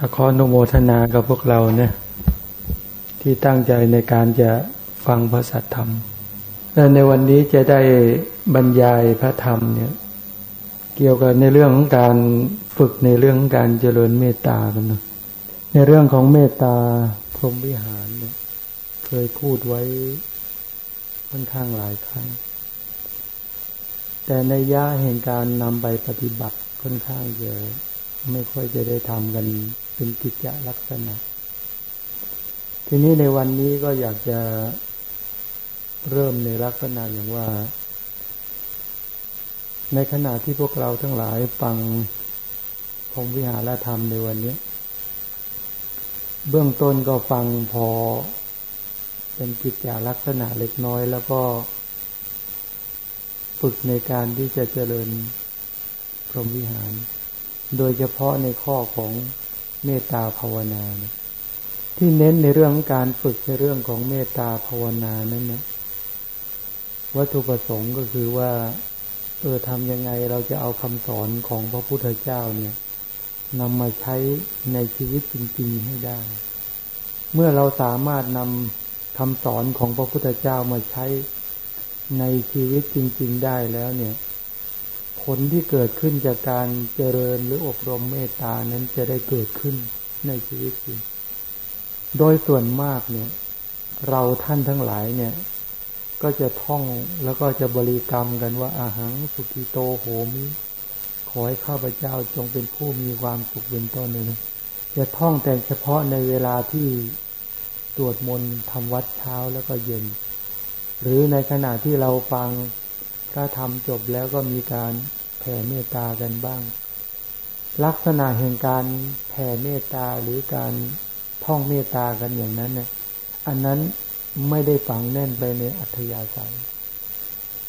อขออนุโมทนากับพวกเราเนี่ย ที่ตั้งใจในการจะฟังพระสัทธรรม และในวันนี้จะได้บรรยายพระธรรมเนี่ย เกี่ยวกับในเรื่องของการฝึกในเรื่องของการเจริญเมตตากันนะในเรื่องของเมตตาพรหมวิหารเนี่ย เคยพูดไว้ค่อนข้างหลายครั้ง แต่ในย่าแห่งการนำไปปฏิบัติค่อนข้างเยอะไม่ค่อยจะได้ทำกัน เป็นกิจลักษณะ ทีนี้ในวันนี้ก็อยากจะเริ่มในลักษณะอย่างว่า ในขณะที่พวกเราทั้งหลายฟังพรมวิหารธรรมในวันนี้ เบื้องต้นก็ฟังพอเป็นกิจจลักษณะเล็กน้อยแล้วก็ฝึกในการที่จะเจริญพรหมวิหาร โดยเฉพาะในข้อของ เมตตาภาวนานี่ที่เน้นในเรื่องการฝึกในเรื่องของเมตตาภาวนานั้นเนะวัตถุประสงค์ก็คือว่าเออทำยังไงเราจะเอาคำสอนของพระพุทธเจ้าเนี่ยนำมาใช้ในชีวิตจริงๆให้ได้ เมื่อเราสามารถนำคำสอนของพระพุทธเจ้ามาใช้ในชีวิตจริง ๆ ได้แล้วเนี่ย ผลที่เกิดขึ้นจากการเจริญหรืออบรมเมตตานั้นจะได้เกิดขึ้นในชีวิตจริง โดยส่วนมากเนี่ย เราท่านทั้งหลายเนี่ย ก็จะท่องแล้วก็จะบริกรรมกันว่าอาหังสุกิโตโหมิ ขอให้ข้าพเจ้าจงเป็นผู้มีความสุขเป็นต้นเลยนะจะท่องแต่เฉพาะในเวลาที่ตรวจมนต์ทำวัดเช้าแล้วก็เย็น หรือในขณะที่เราฟังพระธรรมจบแล้วก็มีการ ผ่เมตตากันบ้าง ลักษณะแห่งการแผ่เมตตาหรือการท่องเมตตากันอย่างนั้นเนี่ย อันนั้นไม่ได้ฝังแน่นไปในอัธยาศัย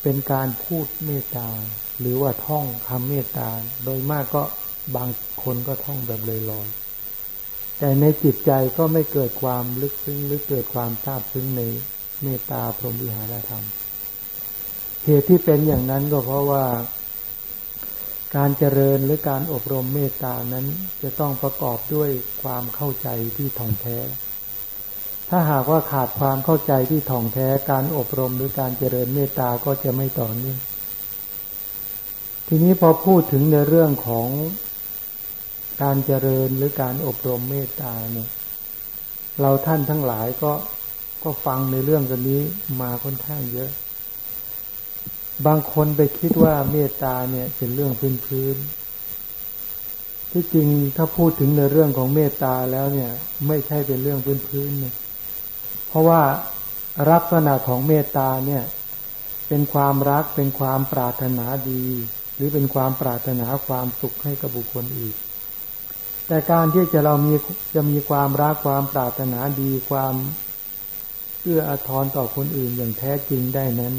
เป็นการพูดเมตตา หรือว่าท่องคำเมตตา โดยมากก็บางคนก็ท่องแบบลอยๆแต่ในจิตใจก็ไม่เกิดความลึกซึ้งหรือเกิดความทราบซึ้งในเมตตาพรหมวิหารธรรม เหตุที่เป็นอย่างนั้นก็เพราะว่า การเจริญหรือการอบรมเมตตานั้นจะต้องประกอบด้วยความเข้าใจที่ถ่องแท้ ถ้าหากว่าขาดความเข้าใจที่ถ่องแท้ การอบรมหรือการเจริญเมตตาก็จะไม่ต่อเนื่องทีนี้พอพูดถึงในเรื่องของการเจริญหรือการอบรมเมตตาเนี่ยเราท่านทั้งหลายก็ก็ฟังในเรื่องกันนี้มาค่อนข้างเยอะ บางคนไปคิดว่าเมตตาเนี่ยเป็นเรื่องพื้นพื้นที่จริงถ้าพูดถึงในเรื่องของเมตตาแล้วเนี่ย ไม่ใช่เป็นเรื่องพื้นพื้นเนี่ยเพราะว่าลักษณะของเมตตาเนี่ย เป็นความรักเป็นความปรารถนาดี หรือเป็นความปรารถนาความสุขให้กับบุคคลอีก แต่การที่จะเรามีจะมีความรักความปรารถนาดีความเอื้ออาทรต่อคนอื่นอย่างแท้จริงได้นั้น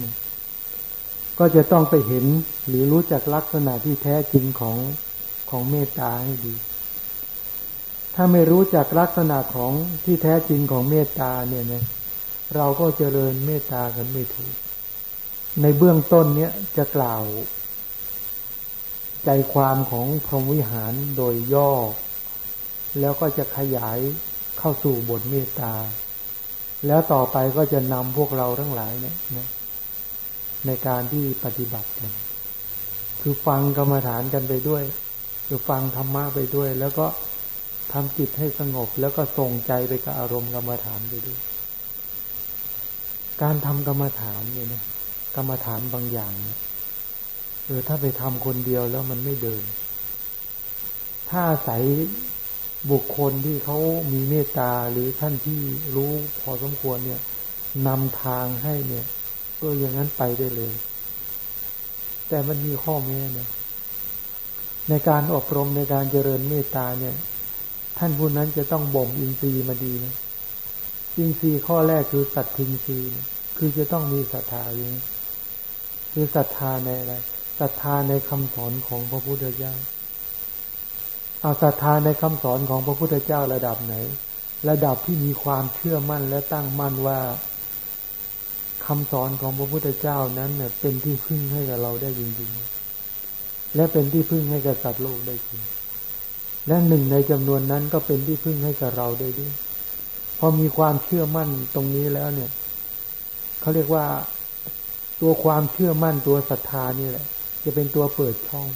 ก็จะต้องไปเห็นหรือรู้จักลักษณะที่แท้จริงของของเมตตาให้ดี ถ้าไม่รู้จักลักษณะของที่แท้จริงของเมตตาเนี่ยนะเราก็เจริญเมตตากันไม่ถูก ในเบื้องต้นเนี้ยจะกล่าว ใจความของพรหมวิหารโดยย่อ แล้วก็จะขยายเข้าสู่บทเมตตา แล้วต่อไปก็จะนำพวกเราทั้งหลายเนี่ย ในการที่ปฏิบัติกัน คือฟังกรรมฐานกันไปด้วย คือฟังธรรมะไปด้วย แล้วก็ทำจิตให้สงบ แล้วก็ส่งใจไปกับอารมณ์กรรมฐานไปด้วย การทำกรรมฐานเนี่ยนะกรรมฐานบางอย่างเนี่ยเออถ้าไปทำคนเดียวแล้วมันไม่เดิน ถ้าอาศัยบุคคลที่เขามีเมตตาหรือท่านที่รู้พอสมควรเนี่ยนำทางให้เนี่ย ก็อย่างนั้นไปได้เลย แต่มันมีข้อแม้นะในการอบรมในการเจริญเมตตาเนี่ย ท่านผู้นั้นจะต้องบ่มอินทรีย์มาดีนะอินทรีย์ข้อแรกคือสัตทินทรีย์คือจะต้องมีศรัทธาอย่างนี้คือศรัทธาในอะไรศรัทธาในคำสอนของพระพุทธเจ้าเอาศรัทธาในคำสอนของพระพุทธเจ้าระดับไหน ระดับที่มีความเชื่อมั่นและตั้งมั่นว่า คำสอนของพระพุทธเจ้านั้นเนี่ยเป็นที่พึ่งให้กับเราได้จริงๆ และเป็นที่พึ่งให้กับสัตว์โลกได้จริง และหนึ่งในจำนวนนั้นก็เป็นที่พึ่งให้กับเราได้ด้วย พอมีความเชื่อมั่นตรงนี้แล้วเนี่ยเขาเรียกว่าตัวความเชื่อมั่นตัวศรัทธานี่แหละ จะเป็นตัวเปิดช่อง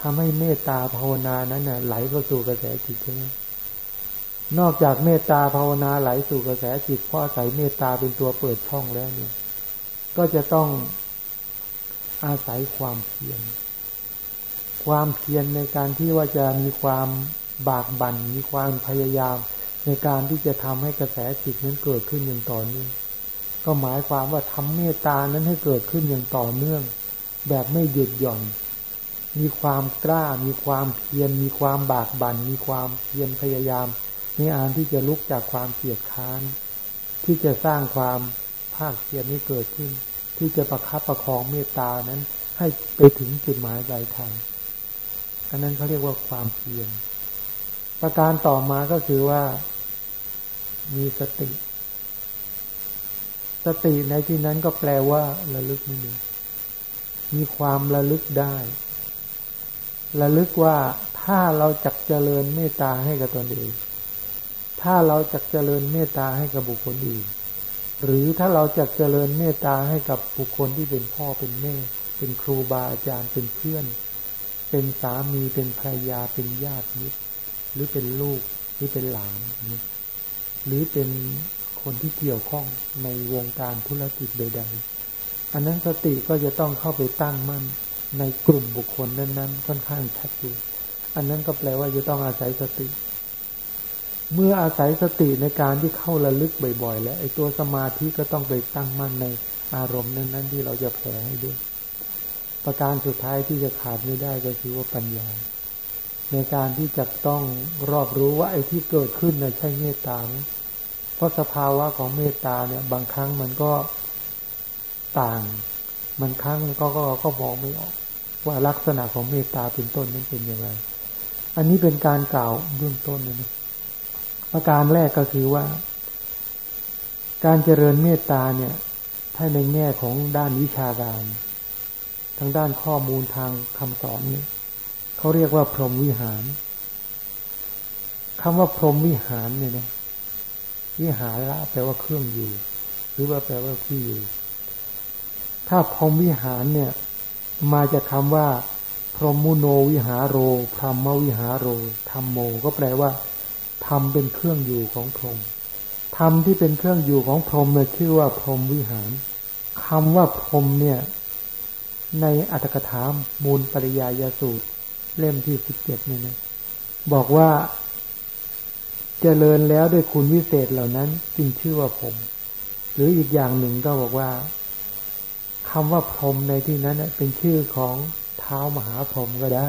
ทำให้เมตตาภาวนานั้นน่ะไหลเข้าสู่กระแสจิตใช่ไหม นอกจากเมตตาภาวนาไหลสู่กระแสจิตพ่อใส่เมตตาเป็นตัวเปิดช่องแล้วเนี่ย ก็จะต้องอาศัยความเพียร ความเพียรในการที่ว่าจะมีความบากบั่น มีความพยายาม ในการที่จะทำให้กระแสจิตนั้นเกิดขึ้นอย่างต่อเนื่อง ก็หมายความว่าทำเมตตานั้นให้เกิดขึ้นอย่างต่อเนื่อง แบบไม่หยุดหย่อน มีความกล้า มีความเพียร มีความบากบัน่น มีความเพียรพยายาม นอานที่จะลุกจากความเกียดค้าน ที่จะสร้างความภาคเพียรให้เกิดขึ้น ที่จะประคับประคองเมตตานั้น ให้ไปถึงจุดหมายปลายทางอันนั้นเขาเรียกว่าความเพียรประการต่อมาก็คือว่า มีสติ สติในที่นั้นก็แปลว่า ระลึกไม่ดีมีความระลึกได้ ระลึกว่าถ้าเราจักเจริญเมตตาให้กับตนเอง ถ้าเราจักเจริญเมตตาให้กับบุคคลอื่น หรือถ้าเราจักเจริญเมตตาให้กับบุคคลที่เป็นพ่อเป็นแม่ เป็นครูบาอาจารย์เป็นเพื่อน เป็นสามีเป็นภรรยาเป็นญาติมิตรหรือเป็นลูกหรือเป็นหลานนี่หรือเป็นคนที่เกี่ยวข้องในวงการธุรกิจใด ๆ อันนั้นสติก็จะต้องเข้าไปตั้งมั่นในกลุ่มบุคคลนั้นๆ ค่อนข้างชัดเจนอันนั้นก็แปลว่าจะต้องอาศัยสติ เมื่ออาศัยสติในการที่เข้าระลึกบ่อยๆ แล้วไอ้ตัวสมาธิก็ต้องไปตั้งมั่นในอารมณ์นั้นๆที่เราจะแผ่ให้ด้วย ประการสุดท้ายที่จะขาดไม่ได้ก็คือว่าปัญญา ในการที่จะต้องรอบรู้ว่าไอ้ที่เกิดขึ้นน่ะใช่เมตตาเพราะสภาวะของเมตตาเนี่ย บางครั้งมันก็ต่างมันครั้งก็ก็ก็มองไม่ออก ว่าลักษณะของเมตตาเป็นต้นนั้นเป็นยังไง อันนี้เป็นการกล่าวเบื้องต้นนะ ประการแรกก็คือว่า การเจริญเมตตาเนี่ย ถ้าในแง่ของด้านวิชาการ ทางด้านข้อมูลทางคำสอนเนี่ยเขาเรียกว่าพรหมวิหารคำว่าพรหมวิหารเนี่ยนะวิหารละแปลว่าเครื่องอยู่ หรือว่าแปลว่าที่อยู่ ถ้าพรหมวิหารเนี่ย มาจากคาว่า พรหมุโนวิหารโรพรหมวิหารโรธรรมโม ก็แปลว่า ธรรมเป็นเครื่องอยู่ของพรหมธรรมที่เป็นเครื่องอยู่ของพรหมเนี่ยชื่อว่าพรหมวิหารคำว่าพรหมเนี่ย ในอัตถกถามูลปริยายสูตร เล่มที่สิบเจ็ดเนี่นะบอกว่าจเจริญแล้วด้วยคุณวิเศษเหล่านั้น จึงชื่อว่าผมหรืออีกอย่างหนึ่งก็บอกว่าคำว่าพรมในที่นั้นเป็นชื่อของเท้ามหาพรหมก็ได้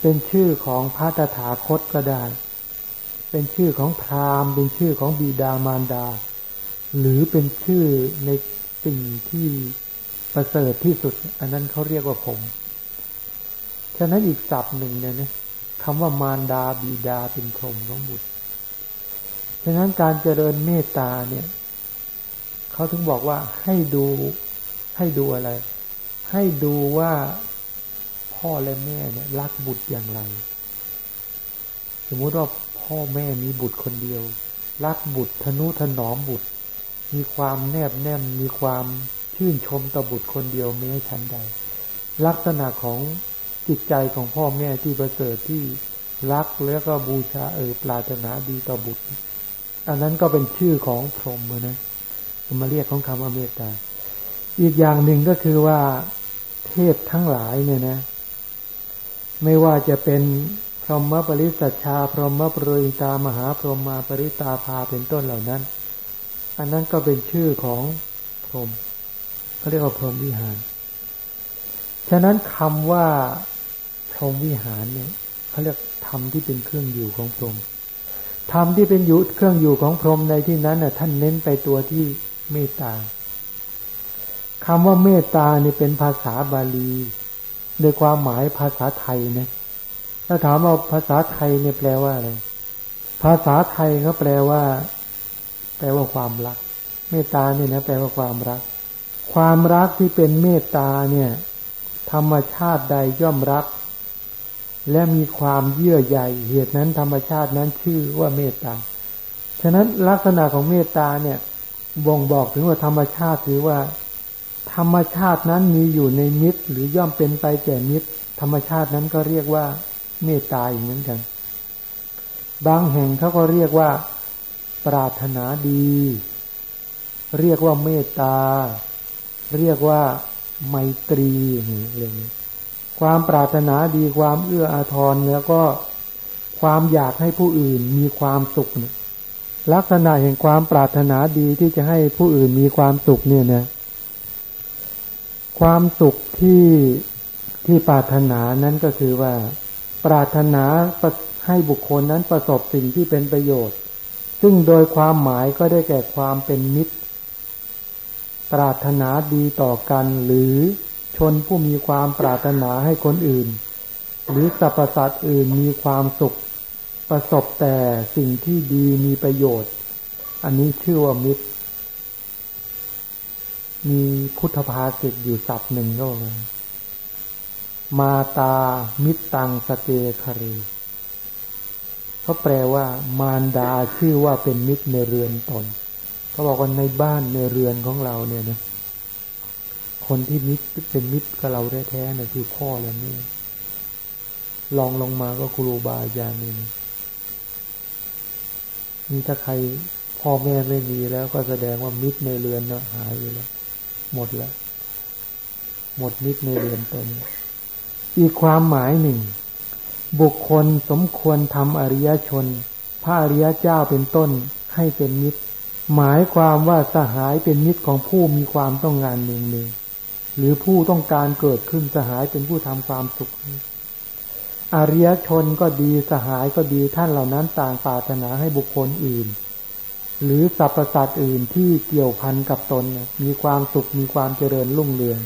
เป็นชื่อของพระตถาคตก็ได้ เป็นชื่อของพราหมณ์ เป็นชื่อของบิดามารดา หรือเป็นชื่อในสิ่งที่ประเสริฐที่สุด อันนั้นเขาเรียกว่าผม ฉะนั้นอีกศัพท์หนึ่งเนี่ยนะคำว่ามารดาบิดาเป็นพรหมของบุตร ฉะนั้นการเจริญเมตตาเนี่ยเขาถึงบอกว่าให้ดูให้ดูอะไร ให้ดูว่าพ่อและแม่เนี่ยรักบุตรอย่างไร สมมุติว่า พ่อแม่มีบุตรคนเดียว รักบุตรทนุถนอมบุตร มีความแนบแน่นมีความชื่นชมต่อบุตรคนเดียวไม่ให้ฉันใด ลักษณะของจิตใจของพ่อแม่ที่ประเสริฐที่รักแล้วก็บูชาเออปรารถนาดีต่อบุตร อันนั้นก็เป็นชื่อของพรหมนะมาเรียกของคำว่าเมตตาอีกอย่างหนึ่งก็คือว่าเทพทั้งหลายเนี่ยนะ ไม่ว่าจะเป็น พรหมปริสัชชา พรหมปริตามหาพรหมาปริตาภาเป็นต้นเหล่านั้น อันนั้นก็เป็นชื่อของพรหมเขาเรียกว่าพรหมวิหาร ฉะนั้นคำว่าพรหมวิหารเนี่ยเขาเรียกธรรมที่เป็นเครื่องอยู่ของพรหมธรรมที่เป็นอยู่เครื่องอยู่ของพรหมในที่นั้นน่ะท่านเน้นไปตัวที่เมตตาคำว่าเมตตานี่เป็นภาษาบาลีโดยความหมายภาษาไทยนะ ถ้าถามว่าภาษาไทยเนี่ยแปลว่าอะไร ภาษาไทยเขาแปลว่า แปลว่าความรัก เมตตาเนี่ยนะแปลว่าความรัก ความรักที่เป็นเมตตาเนี่ย ธรรมชาติใดย่อมรัก และมีความเยื่อใยเหตุนั้น ธรรมชาตินั้นชื่อว่าเมตตา ฉะนั้นลักษณะของเมตตาเนี่ยบ่งบอกถึงว่าธรรมชาติหรือว่า ธรรมชาตินั้นมีอยู่ในมิตร หรือย่อมเป็นไปแก่มิตร ธรรมชาตินั้นก็เรียกว่า เมตตาอีกเหมือนกัน บางแห่งเขาก็เรียกว่า ปรารถนาดี เรียกว่าเมตตา เรียกว่าไมตรีอย่างนี้ความปรารถนาดีความเอื้ออาทรแล้วก็ความอยากให้ผู้อื่นมีความสุขเนี่ยลักษณะแห่งความปรารถนาดีที่จะให้ผู้อื่นมีความสุขเนี่ยนะ ความสุขที่ที่ปรารถนานั้นก็คือว่า ปรารถนาให้บุคคลนั้นประสบสิ่งที่เป็นประโยชน์ ซึ่งโดยความหมายก็ได้แก่ความเป็นมิตร ปรารถนาดีต่อกันหรือชนผู้มีความปรารถนาให้คนอื่น หรือสรรพสัตว์อื่นมีความสุข ประสบแต่สิ่งที่ดีมีประโยชน์ อันนี้ชื่อว่ามิตร มีพุทธภาษิตอยู่ศัพท์หนึ่งก็ว่า มาตามิตรตังสเตคารีเขาแปลว่ามารดาชื่อว่าเป็นมิตรในเรือนตนเขาบอกว่าในบ้านในเรือนของเราเนี่ยนะคนที่มิตรเป็นมิตรกับเราแท้ๆเนะคือพ่อและแม่ลองลงมาก็ครูบาอาจารย์นี่นี่ถ้าใครพ่อแม่ไม่มีแล้วก็แสดงว่ามิตรในเรือนเนาะหายไปแล้ว หมดแล้ว หมดมิตรในเรือนตน อีกความหมายหนึ่ง บุคคลสมควรทำอริยชน พระอริยเจ้าเป็นต้นให้เป็นมิตร หมายความว่าสหายเป็นมิตรของผู้มีความต้องงานหนึ่งหนึ่งหรือผู้ต้องการเกิดขึ้นสหายเป็นผู้ทำความสุขอริยชนก็ดีสหายก็ดีท่านเหล่านั้นต่างปรารถนาให้บุคคลอื่น หรือสรรพสัตว์อื่นที่เกี่ยวพันกับตน มีความสุขมีความเจริญรุ่งเรือง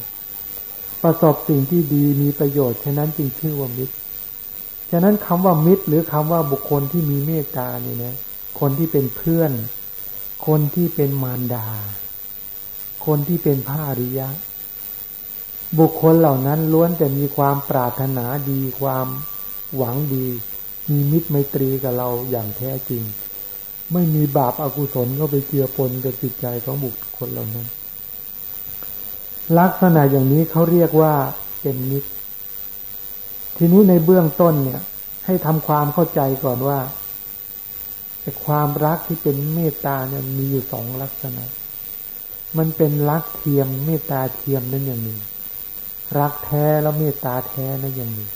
ประสบสิ่งที่ดีมีประโยชน์ฉะนั้นจึงชื่อว่ามิตร ฉะนั้นคำว่ามิตร หรือคำว่าบุคคลที่มีเมตตาเนี่ยนะคนที่เป็นเพื่อน คนที่เป็นมารดา คนที่เป็นพระอริยะ บุคคลเหล่านั้นล้วนแต่มีความปรารถนาดีความหวังดี มีมิตรไมตรีกับเราอย่างแท้จริง ไม่มีบาปอากุศลก็ไปเกี่ยวปนกับจิตใจของบุคคลเหล่านั้น ลักษณะอย่างนี้เขาเรียกว่าเป็นมิตร ทีนี้ในเบื้องต้นเนี่ย ให้ทำความเข้าใจก่อนว่าความรักที่เป็นเมตตาเนี่ยมีอยู่สองลักษณะ มันเป็นรักเทียมเมตตาเทียมนั่นอย่างหนึ่งรักแท้แล้วเมตตาแท้นะอย่างหนี้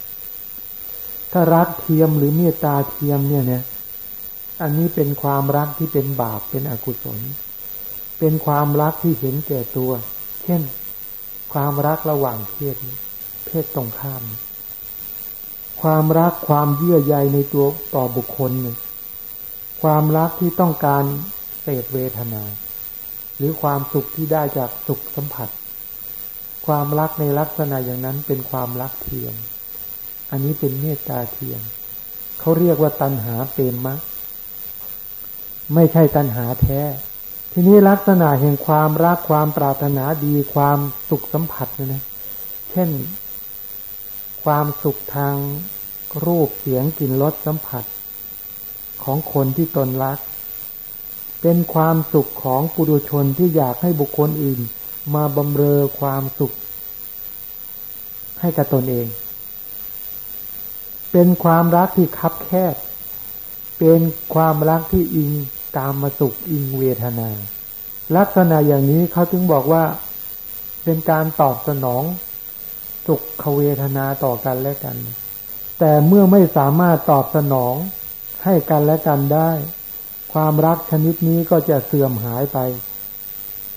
ถ้ารักเทียมหรือเมตตาเทียมเนี่ยเนี่ย อันนี้เป็นความรักที่เป็นบาปเป็นอกุศล เป็นความรักที่เห็นแก่ตัว เช่น ความรักระหว่างเพศ เพศตรงข้าม ความรักความเยื่อใยในตัวต่อบุคคลเนี่ยความรักที่ต้องการเสพเวทนา หรือความสุขที่ได้จากสุขสัมผัส ความรักในลักษณะอย่างนั้นเป็นความรักเทียม อันนี้เป็นเมตตาเทียมเขาเรียกว่าตัณหาเปรมมะไม่ใช่ตัณหาแท้ ทีนี้ลักษณะแห่งความรักความปรารถนาดีความสุขสัมผัสเนี่ยนะเช่น ความสุขทางรูปเสียงกลิ่นรสสัมผัส ของคนที่ตนรัก เป็นความสุขของปุถุชนที่อยากให้บุคคลอื่น มาบำเรอความสุข ให้กับตนเอง เป็นความรักที่คับแคบเป็นความรักที่อิง ตามมาสุขอิงเวทนา ลักษณะอย่างนี้เขาถึงบอกว่าเป็นการตอบสนองสุขเวทนาต่อกันและกัน แต่เมื่อไม่สามารถตอบสนองให้กันและกันได้ ความรักชนิดนี้ก็จะเสื่อมหายไป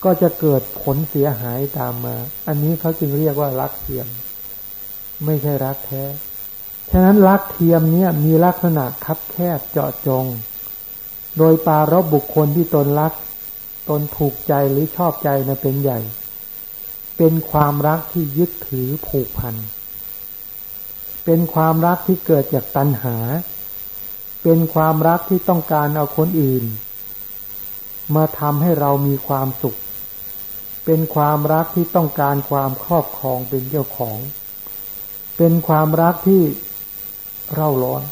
ก็จะเกิดผลเสียหายตามมา อันนี้เขาจึงเรียกว่ารักเทียม ไม่ใช่รักแท้ ฉะนั้นรักเทียมเนี้ยมีลักษณะคับแคบเจาะจง โดยปารบบุคคลที่ตนรัก ตนถูกใจหรือชอบใจนะเป็นใหญ่ เป็นความรักที่ยึดถือผูกพัน เป็นความรักที่เกิดจากตัณหา เป็นความรักที่ต้องการเอาคนอื่น มาทำให้เรามีความสุข เป็นความรักที่ต้องการความครอบครองเป็นเจ้าของ เป็นความรักที่เร่าร้อน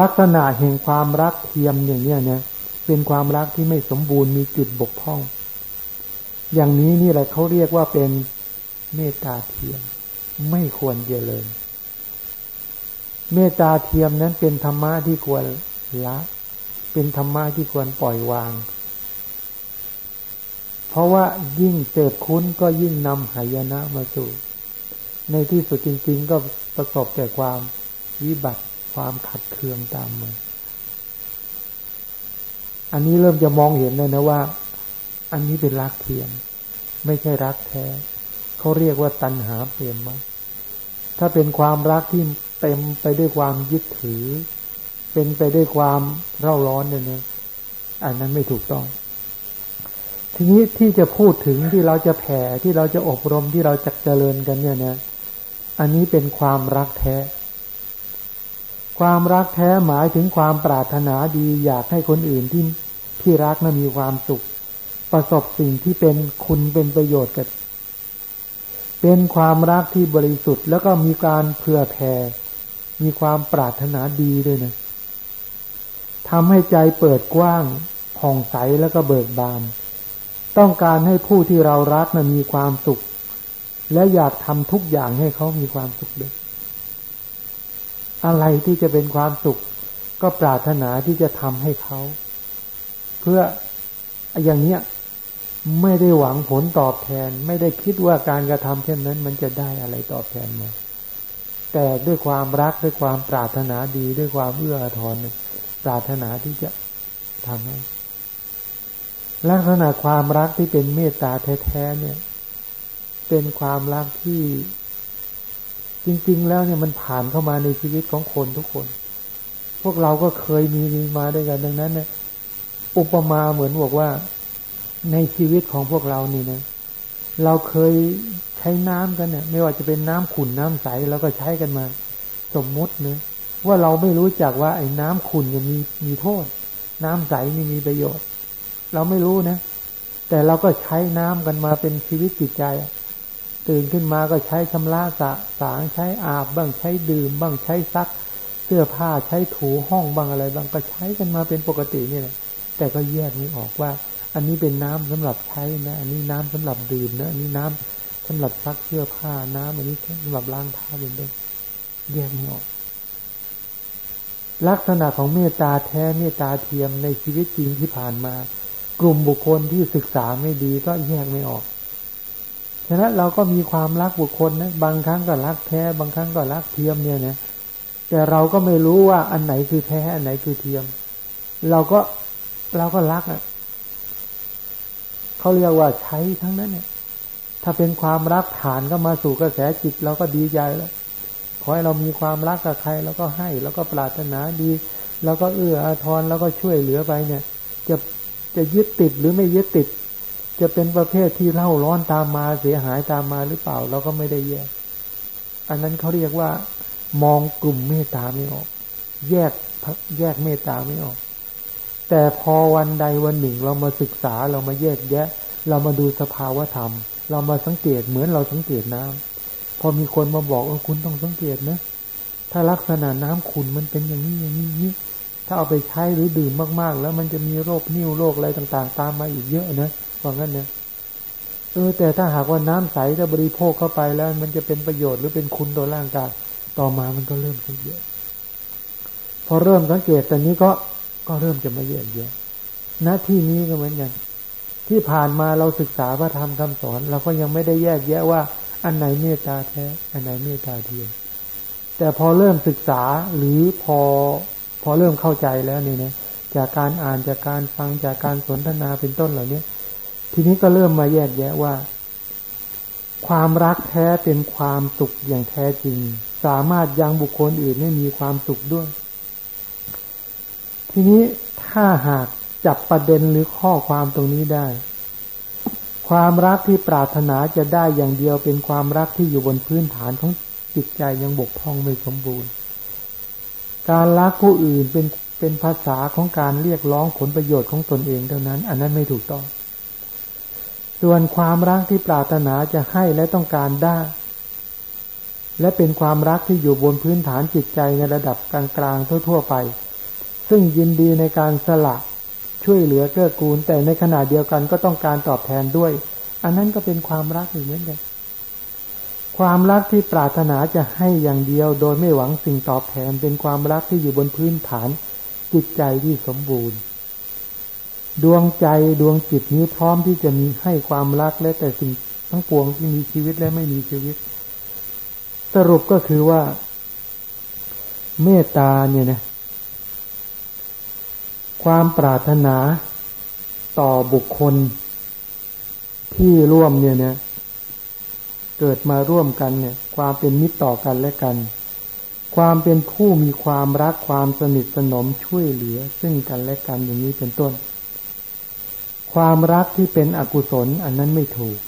ลักษณะแห่งความรักเทียมอย่างนี้เนี่ยเป็นความรักที่ไม่สมบูรณ์มีจุดบกพร่อง อย่างนี้นี่แหละเขาเรียกว่าเป็นเมตตาเทียม ไม่ควรเจริญ เมตตาเทียมนั้นเป็นธรรมะที่ควรละ เป็นธรรมะที่ควรปล่อยวาง เพราะว่ายิ่งเสพคุ้นก็ยิ่งนำหายนะมาสู่ ในที่สุดจริง ๆ ก็ประสบแต่ความวิบัติ ความขัดเคืองตามมา อันนี้เริ่มจะมองเห็นเลยนะว่า อันนี้เป็นรักเทียม ไม่ใช่รักแท้ เขาเรียกว่าตัณหาเปลี่ยนมาถ้าเป็นความรักที่เต็มไปด้วยความยึดถือ เป็นไปด้วยความเร่าร้อนเนี่ยนะอันนั้นไม่ถูกต้อง ทีนี้ที่จะพูดถึงที่เราจะแผ่ที่เราจะอบรมที่เราจะเจริญกันเนี่ยนะ อันนี้เป็นความรักแท้ ความรักแท้หมายถึงความปรารถนาดีอยากให้คนอื่นที่ที่รักนั้นมีความสุข ประสบสิ่งที่เป็นคุณเป็นประโยชน์กับเป็นความรักที่บริสุทธิ์ แล้วก็มีการเผื่อแผ่มีความปรารถนาดีด้วยนะทำให้ใจเปิดกว้างผ่องใสแล้วก็เบิกบาน ต้องการให้ผู้ที่เรารักนั้นมีความสุข และอยากทำทุกอย่างให้เขามีความสุขด้วย อะไรที่จะเป็นความสุข ก็ปรารถนาที่จะทำให้เขา เพื่ออย่างเนี้ยไม่ได้หวังผลตอบแทน ไม่ได้คิดว่าการกระทำเช่นนั้น มันจะได้อะไรตอบแทนมาแต่ด้วยความรักด้วยความปรารถนาดีด้วยความเอื้ออาทรปรารถนาที่จะทำให้ลักษณะความรักที่เป็นเมตตาแท้ๆเนี่ย เป็นความรักที่ จริง ๆ แล้วเนี่ยมันผ่านเข้ามาในชีวิตของคนทุกคน พวกเราก็เคยมีมาด้วยกันดังนั้นเนี่ยอุปมาเหมือนบอกว่าในชีวิตของพวกเรานี่นะเราเคยใช้น้ำกันเนี่ยไม่ว่าจะเป็นน้ำขุ่นน้ำใสเราก็ใช้กันมา สมมุติเนะว่าเราไม่รู้จักว่าไอ้น้ำขุ่นยังมีมีโทษ น้ำใสนี่มีประโยชน์ เราไม่รู้นะ แต่เราก็ใช้น้ำกันมาเป็นชีวิตจิตใจ ตื่นขึ้นมาก็ใช้ชำระสะสางใช้อาบบ้างใช้ดื่มบ้างใช้ซัก เสื้อผ้าใช้ถูห้องบ้างอะไรบ้างก็ใช้กันมาเป็นปกตินี่แหละแต่ก็แยกไม่ออกว่า อันนี้เป็นน้ำสำหรับใช้นะ อันนี้น้ำสำหรับดื่มนะอันนี้น้ำสำหรับซักเสื้อผ้าน้ำอันนี้สำหรับล้างเท้าเป็นต้นแยกไม่ออกลักษณะของเมตตาแท้เมตตาเทียมในชีวิตจริงที่ผ่านมา กลุ่มบุคคลที่ศึกษาไม่ดีก็แยกไม่ออก ฉะนั้นเราก็มีความรักบุคคลนะบางครั้งก็รักแท้ บางครั้งก็รักเทียมเนี่ยนะแต่เราก็ไม่รู้ว่าอันไหนคือแท้ อันไหนคือเทียม เราก็เราก็รักอะเขาเรียกว่าใช้ทั้งนั้นเนี่ย ถ้าเป็นความรักฐานก็มาสู่กระแสจิตเราก็ดีใจแล้ว ขอให้เรามีความรักกับใครแล้วก็ให้แล้วก็ปรารถนาดี แล้วก็เอื้ออาทรแล้วก็ช่วยเหลือไปเนี่ย จะจะยึดติดหรือไม่ยึดติด จะเป็นประเภทที่เล่าร้อนตามมาเสียหายตามมาหรือเปล่า เราก็ไม่ได้แยก อันนั้นเขาเรียกว่า มองกลุ่มเมตตาไม่ออก แยกแยกเมตตาไม่ออก แต่พอวันใดวันหนึ่งเรามาศึกษาเรามาแยกแยะ เรามาดูสภาวะธรรม เรามาสังเกตเหมือนเราสังเกตน้ำพอมีคนมาบอกว่าคุณต้องสังเกตนะ ถ้าลักษณะน้ำขุนมันเป็นอย่างนี้อย่างนี้นี้ถ้าเอาไปใช้หรือดื่มมาก ๆ แล้วมันจะมีโรคนิ่วโรคอะไรต่าง ๆ ตามมาอีกเยอะนะ ว่างั้นเนี่ยเออแต่ถ้าหากว่าน้ำใสถ้าบริโภคเข้าไปแล้ว มันจะเป็นประโยชน์หรือเป็นคุณต่อร่างกายต่อมามันก็เริ่มสังเกตพอเริ่มสังเกตตอนนี้ก็ก็เริ่มจะมาแยกแยอะณที่นี้ก็เหมือนกันที่ผ่านมาเราศึกษาพระธรรมคำสอน เราก็ยังไม่ได้แยกแยะว่า อันไหนเมตตาแท้ อันไหนเมตตาเทียมแต่พอเริ่มศึกษาหรือพอพอเริ่มเข้าใจแล้วนี่นะจากการอ่านจากการฟังจากการสนทนาเป็นต้นเหล่านี้ ทีนี้ก็เริ่มมาแยกแยะว่า ความรักแท้เป็นความสุขอย่างแท้จริง สามารถยังบุคคลอื่นให้มีความสุขด้วย ทีนี้ถ้าหากจับประเด็นหรือข้อความตรงนี้ได้ ความรักที่ปรารถนาจะได้อย่างเดียวเป็นความรักที่อยู่บนพื้นฐานของจิตใจยังบกพร่องไม่สมบูรณ์ การรักผู้อื่นเป็นเป็นภาษาของการเรียกร้องผลประโยชน์ของตนเองเท่านั้น อันนั้นไม่ถูกต้อง ส่วนความรักที่ปรารถนาจะให้และต้องการได้ และเป็นความรักที่อยู่บนพื้นฐานจิตใจในระดับกลางๆทั่ว ๆ ไป ซึ่งยินดีในการสละช่วยเหลือเกื้อกูล แต่ในขณะเดียวกันก็ต้องการตอบแทนด้วย อันนั้นก็เป็นความรักเหมือนกันความรักที่ปรารถนาจะให้อย่างเดียว โดยไม่หวังสิ่งตอบแทนเป็นความรักที่อยู่บนพื้นฐานจิตใจที่สมบูรณ์ ดวงใจดวงจิตนี้พร้อมที่จะมีให้ความรักและแต่สิ่งทั้งปวงที่มีชีวิตและไม่มีชีวิต สรุปก็คือว่า เมตตาเนี่ยนะ ความปรารถนาต่อบุคคลที่ร่วมเนี่ยเนี่ยเกิดมาร่วมกันเนี่ย ความเป็นมิตรต่อกันและกัน ความเป็นผู้มีความรักความสนิทสนมช่วยเหลือ ซึ่งกันและกันอย่างนี้เป็นต้น ความรักที่เป็นอกุศลอันนั้นไม่ถูก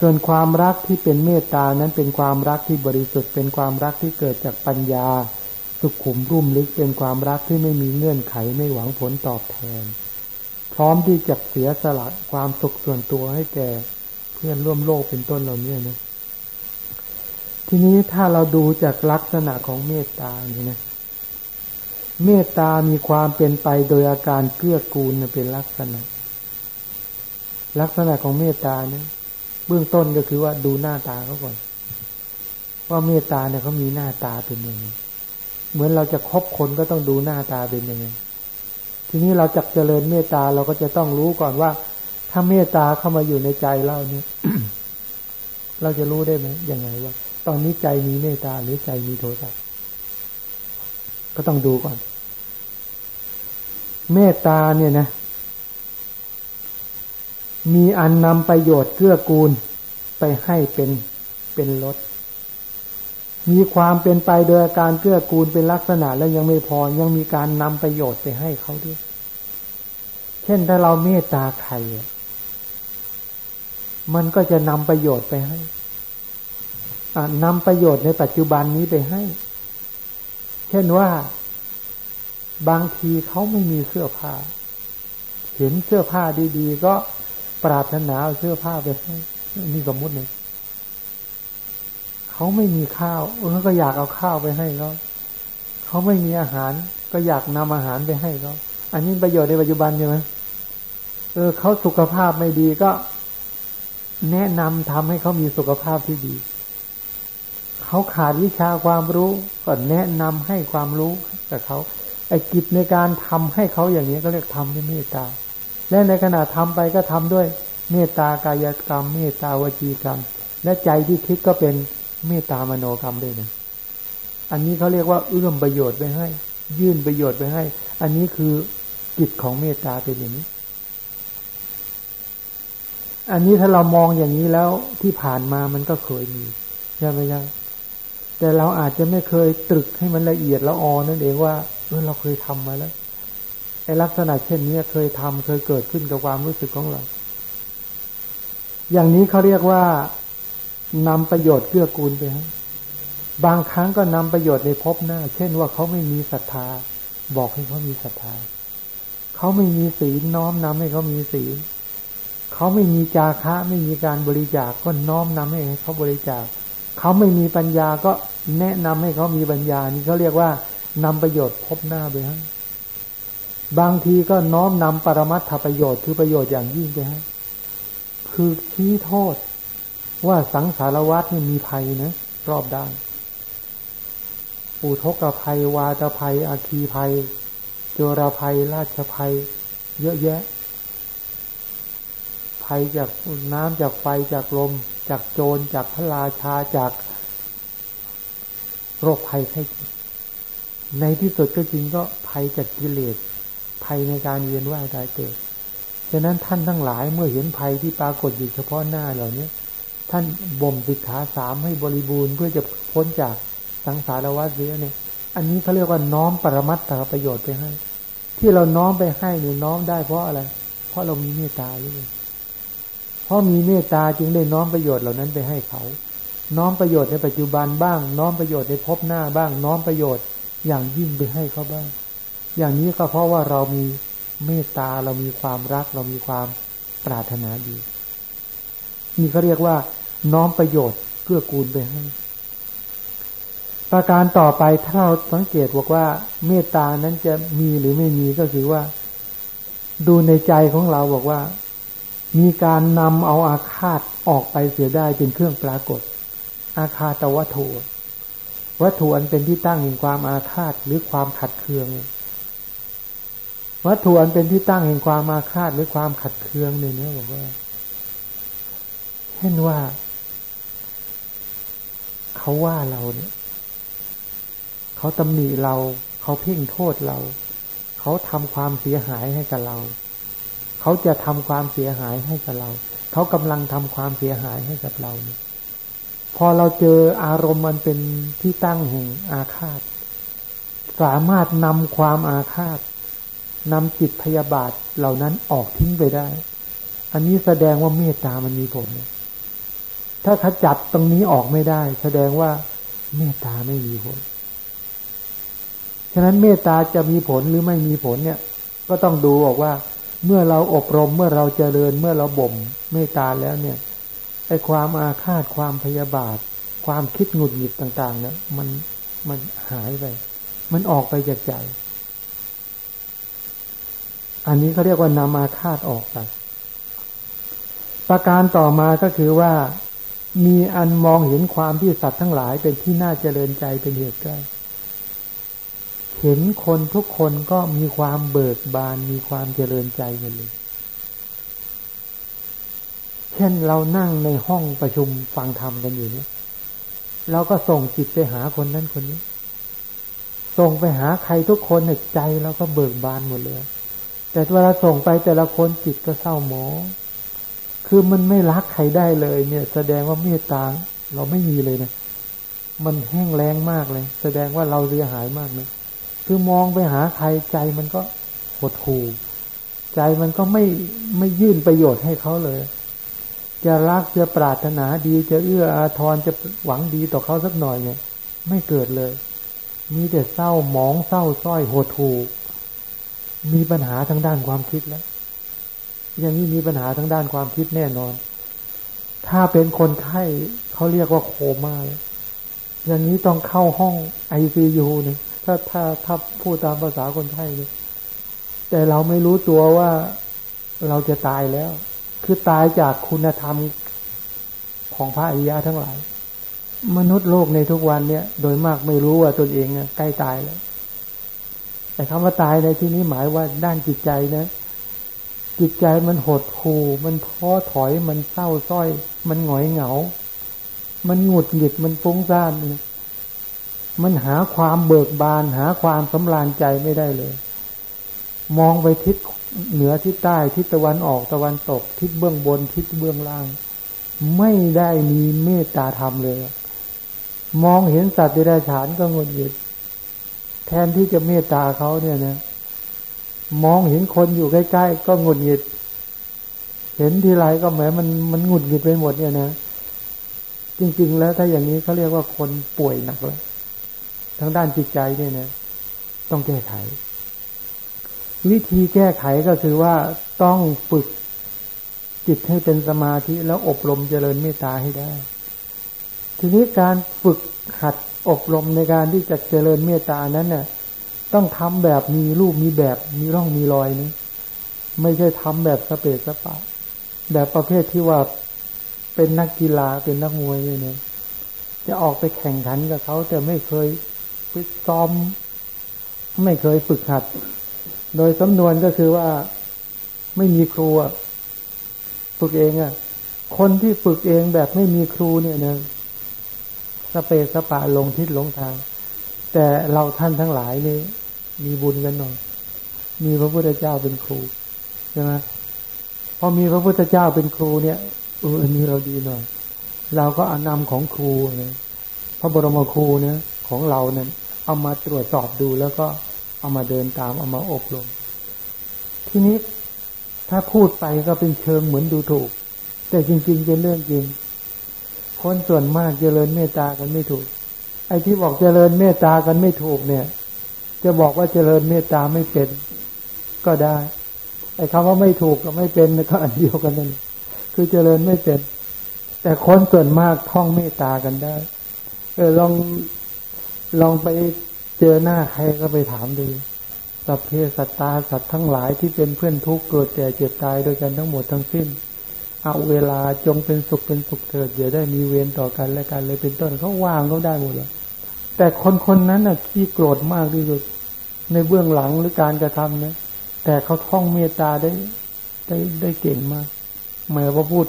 ส่วนความรักที่เป็นเมตตานั้นเป็นความรักที่บริสุทธิ์ เป็นความรักที่เกิดจากปัญญา สุขุมรุ่มลึกเป็นความรักที่ไม่มีเงื่อนไขไม่หวังผลตอบแทน พร้อมที่จะเสียสละความสุขส่วนตัวให้แก่เพื่อนร่วมโลกเป็นต้นเหล่านี้นะทีนี้ถ้าเราดูจากลักษณะของเมตตาเนี่ยนะเมตตามีความเป็นไปโดยอาการเกื้อกูลเป็นลักษณะ ลักษณะของเมตตาเนี่ย เบื้องต้นก็คือว่าดูหน้าตาเขาก่อน ว่าเมตตาเนี่ยเขามีหน้าตาเป็นยังไงเหมือนเราจะคบคนก็ต้องดูหน้าตาเป็นยังไงทีนี้เราจักเจริญเมตตาเราก็จะต้องรู้ก่อนว่า ถ้าเมตตาเข้ามาอยู่ในใจเราเนี่ยเราจะรู้ได้ไหมยังไงว่า ตอนนี้ใจมีเมตตาหรือใจมีโทสะก็ต้องดูก่อน เมตตาเนี่ยนะ มีอันนำประโยชน์เกื้อกูลไปให้เป็นเป็นรถ มีความเป็นไปโดยการเกื้อกูลเป็นลักษณะแล้วยังไม่พอยังมีการนำประโยชน์ไปให้เขาด้วย เช่นถ้าเราเมตตาใครมันก็จะนำประโยชน์ไปให้นำประโยชน์ในปัจจุบันนี้ไปให้ เช่นว่า บางทีเขาไม่มีเสื้อผ้า เห็นเสื้อผ้าดี ๆ ก็ ปรารถนาเอาเสื้อผ้าไปให้นี่สมมุติเลยเขาไม่มีข้าวเออก็อยากเอาข้าวไปให้เขาเขาไม่มีอาหาร ก็อยากนำอาหารไปให้เขาอันนี้ประโยชน์ในปัจจุบันใช่ไหมเออเขาสุขภาพไม่ดีก็ แนะนำทำให้เขามีสุขภาพที่ดีเขาขาดวิชาความรู้ก็แนะนำให้ความรู้กับเขาไอ้กิจในการทำให้เขาอย่างนี้ก็เรียกทำด้วยเมตตา และในขณะทำไปก็ทำด้วยเมตตากายกรรม เมตตาวจีกรรม และใจที่คิดก็เป็นเมตตามโนกรรมด้วยนะอันนี้เขาเรียกว่าเอื้อมประโยชน์ไปให้ ยื่นประโยชน์ไปให้ อันนี้คือกิจของเมตตาเป็นอย่างนี้ อันนี้ถ้าเรามองอย่างนี้แล้วที่ผ่านมามันก็เคยมีใช่ไหมครับแต่เราอาจจะไม่เคยตรึกให้มันละเอียดละออนั่นเองว่าเออเราเคยทำมาแล้ว ลักษณะเช่นนี้เคยทำเคยเกิดขึ้นกับความรู้สึกของเรา อย่างนี้เขาเรียกว่านำประโยชน์เกื้อกูลไปให้บางครั้งก็นำประโยชน์ในภพหน้า เช่นว่าเขาไม่มีศรัทธา บอกให้เขามีศรัทธา เขาไม่มีศีลน้อมนำให้เขามีศีล เขาไม่มีจาคะ ไม่มีการบริจาคก็น้อมนำให้เขาบริจาค เขาไม่มีปัญญาก็แนะนำให้เขามีปัญญา นี่เขาเรียกว่านำประโยชน์พบหน้าไปให้ บางทีก็น้อมนำปรมัตถประโยชน์คือประโยชน์อย่างยิ่งไปให้คือชี้โทษ ว่าสังสารวัฏนี่มีภัยนะรอบด้านอุทกภัย วาตภัยอาคีภัยโจรภัย ราชภัย เยอะแยะ ภัยจากน้ำจากไฟจากลม จากโจรจากพระราชาจากโรคภัยไข้ในที่สุดก็จริงก็ภัยจากกิเลส ภัยในการเวียนว่ายตายเกิดฉะนั้นท่านทั้งหลายเมื่อเห็นภัยที่ปรากฏอยู่เฉพาะหน้าเหล่านี้ท่านบ่มสิกขาสามให้บริบูรณ์เพื่อจะพ้นจากสังสารวัฏเสียเนี่ย อันนี้เขาเรียกว่าน้อมปรมัตถประโยชน์ไปให้ ที่เราน้อมไปให้เนี่ยน้อมได้เพราะอะไร เพราะเรามีเมตตาหรือเล่าพราะมีเมตตาจึงได้น้อมประโยชน์เหล่านั้นไปให้เขา น้อมประโยชน์ในปัจจุบันบ้าง น้อมประโยชน์ในภพหน้าบ้าง น้อมประโยชน์อย่างยิ่งไปให้เขาบ้าง อย่างนี้ก็เพราะว่าเรามีเมตตาเรามีความรัก เรามีความปรารถนาดีนี่เขาเรียกว่า น้อมประโยชน์เพื่อกูลไปให้ประการต่อไปถ้าเราสังเกตบอกว่า เมตตานั้นจะมีหรือไม่มีก็คือว่า ดูในใจของเราบอกว่า มีการนำเอาอาฆาตออกไปเสียได้เป็นเครื่องปรากฏ อาฆาตวัตถุวัตถุอันเป็นที่ตั้งแห่งความอาฆาตหรือความขัดเคือง วัตถุอันเป็นที่ตั้งแห่งความอาฆาตหรือความขัดเคืองเนี่ยนะบอกว่าเช่นว่า เขาว่าเราเนี่ย เขาตำหนิเรา เขาเพ่งโทษเรา เขาทำความเสียหายให้กับเรา เขาจะทำความเสียหายให้กับเรา เขากำลังทำความเสียหายให้กับเราเนี่ยพอเราเจออารมณ์มันเป็นที่ตั้งแห่งอาฆาต สามารถนำความอาฆาต นำจิตพยาบาทเหล่านั้นออกทิ้งไปได้ อันนี้แสดงว่าเมตตามันมีผล ถ้าขจัดตรงนี้ออกไม่ได้ แสดงว่าเมตตาไม่มีผล ฉะนั้นเมตตาจะมีผลหรือไม่มีผลเนี่ย ก็ต้องดูออกว่า เมื่อเราอบรมเมื่อเราเจริญเมื่อเราบ่มเมตตาแล้วเนี่ยไอ้ความอาฆาตความพยาบาท ความคิดหงุดหงิดต่าง ๆ เนี่ยมันมันหายไป มันออกไปจากใจ อันนี้เขาเรียกว่านำอาฆาตออกไป ประการต่อมาก็คือว่ามีอันมองเห็นความที่สัตว์ทั้งหลายเป็นที่น่าเจริญใจเป็นเหตุได้เห็นคนทุกคนก็มีความเบิกบานมีความเจริญใจกันเลย เช่นเรานั่งในห้องประชุมฟังธรรมกันอยู่เนี่ย เราก็ส่งจิตไปหาคนนั้นคนนี้ ส่งไปหาใครทุกคนในใจเราก็เบิกบานหมดเลย แต่เวลาส่งไปแต่ละคนจิตก็เศร้าหมอง คือมันไม่รักใครได้เลย เนี่ย แสดงว่าเมตตาเราไม่มีเลยนะมันแห้งแล้งมากเลย แสดงว่าเราเสียหายมากเลยคือมองไปหาใครใจมันก็หดหู่ใจมันก็ไม่ไม่ยื่นประโยชน์ให้เขาเลย จะรักจะปรารถนาดีจะเอื้ออาทรจะหวังดีต่อเขาสักหน่อยเนี่ย ไม่เกิดเลย มีแต่เศร้าหมองเศร้าส้อยหดหู่ มีปัญหาทางด้านความคิดแล้ว อย่างนี้มีปัญหาทางด้านความคิดแน่นอน ถ้าเป็นคนไข้เขาเรียกว่าโคม่าเลยอย่างนี้ต้องเข้าห้องไอซียูเนี่ยถ้าถ้าถ้าพูดตามภาษาคนไข้เนี่ยแต่เราไม่รู้ตัวว่าเราจะตายแล้ว คือตายจากคุณธรรมของพระอริยะทั้งหลาย มนุษย์โลกในทุกวันเนี่ย โดยมากไม่รู้ว่าตนเองใกล้ตายแล้ว แต่คำว่าตายในที่นี้หมายว่าด้านจิตใจนะ จิตใจมันหดหู่มันท้อถอยมันเศร้าส้อย มันหงอยเหงา มันหงุดหงิดมันฟุ้งซ่านมันหาความเบิกบาน หาความสำราญใจไม่ได้เลย มองไปทิศเหนือทิศใต้ทิศตะวันออกตะวันตก ทิศเบื้องบนทิศเบื้องล่าง ไม่ได้มีเมตตาธรรมเลย มองเห็นสัตว์เดรัจฉานก็งุดหงิด แทนที่จะเมตตาเขาเนี่ยนะมองเห็นคนอยู่ใกล้ๆก็หงุดหงิด เห็นทีไรก็แหมมันมันหงุดหงิดไปหมดเนี่ยนะจริง ๆ แล้วถ้าอย่างนี้เขาเรียกว่าคนป่วยหนักแล้วทางด้านจิตใจเนี่ยนะต้องแก้ไข วิธีแก้ไขก็คือว่าต้องฝึกจิตให้เป็นสมาธิแล้วอบรมเจริญเมตตาให้ได้ ทีนี้การฝึกหัด อบรมในการที่จะเจริญเมตตานั้นเนี่ยต้องทำแบบมีรูปมีแบบมีร่องมีรอยนี้ไม่ใช่ทำแบบสเปซสปะแบบประเภทที่ว่าเป็นนักกีฬาเป็นนักมวยเนี่ยจะออกไปแข่งขันกับเขาแต่ไม่เคยฝึกซ้อม ไม่เคยฝึกหัด โดยสำนวนก็คือว่าไม่มีครูฝึกเองอะ คนที่ฝึกเองแบบไม่มีครูเนี่ยนะ สเปสปะลงทิศลงทาง แต่เราท่านทั้งหลายนี่ มีบุญกันหน่อย มีพระพุทธเจ้าเป็นครูใช่ไหมพอมีพระพุทธเจ้าเป็นครูเนี่ยเอออันนี้เราดีหน่อย เราก็อนนำของครูเนี่ยพระบรมครูเนี่ยของเราเนี่ยเอามาตรวจสอบดูแล้วก็เอามาเดินตามเอามาอบรม ทีนี้ถ้าพูดไปก็เป็นเชิงเหมือนดูถูก แต่จริง ๆ เป็นเรื่องจริง คนส่วนมากเจริญเมตตากันไม่ถูก ไอ้ที่บอกเจริญเมตตากันไม่ถูกเนี่ย จะบอกว่าเจริญเมตตาไม่เป็น ก็ได้ ไอ้คำว่าไม่ถูกกับไม่เป็นก็อันเดียวกันนั่นคือเจริญไม่เป็น แต่คนส่วนมากท่องเมตตากันได้ เออลองลองไปเจอหน้าใครก็ไปถามดูสัพเพสัตตาสัตว์ทั้งหลายที่เป็นเพื่อนทุกข์เกิดแก่เจ็บตายโดยกันทั้งหมดทั้งสิ้น เอาเวลาจงเป็นสุขเป็นสุขเถิดอย่าได้มีเวรต่อกันและกันเลยเป็นต้นเขาวางเขาได้หมดเลยแต่คนคนนั้นน่ะขี้โกรธมากที่สุด ในเบื้องหลังหรือการกระทำเนี่ยแต่เขาท่องเมตตาได้ได้ได้เก่งมากหมายว่าพูด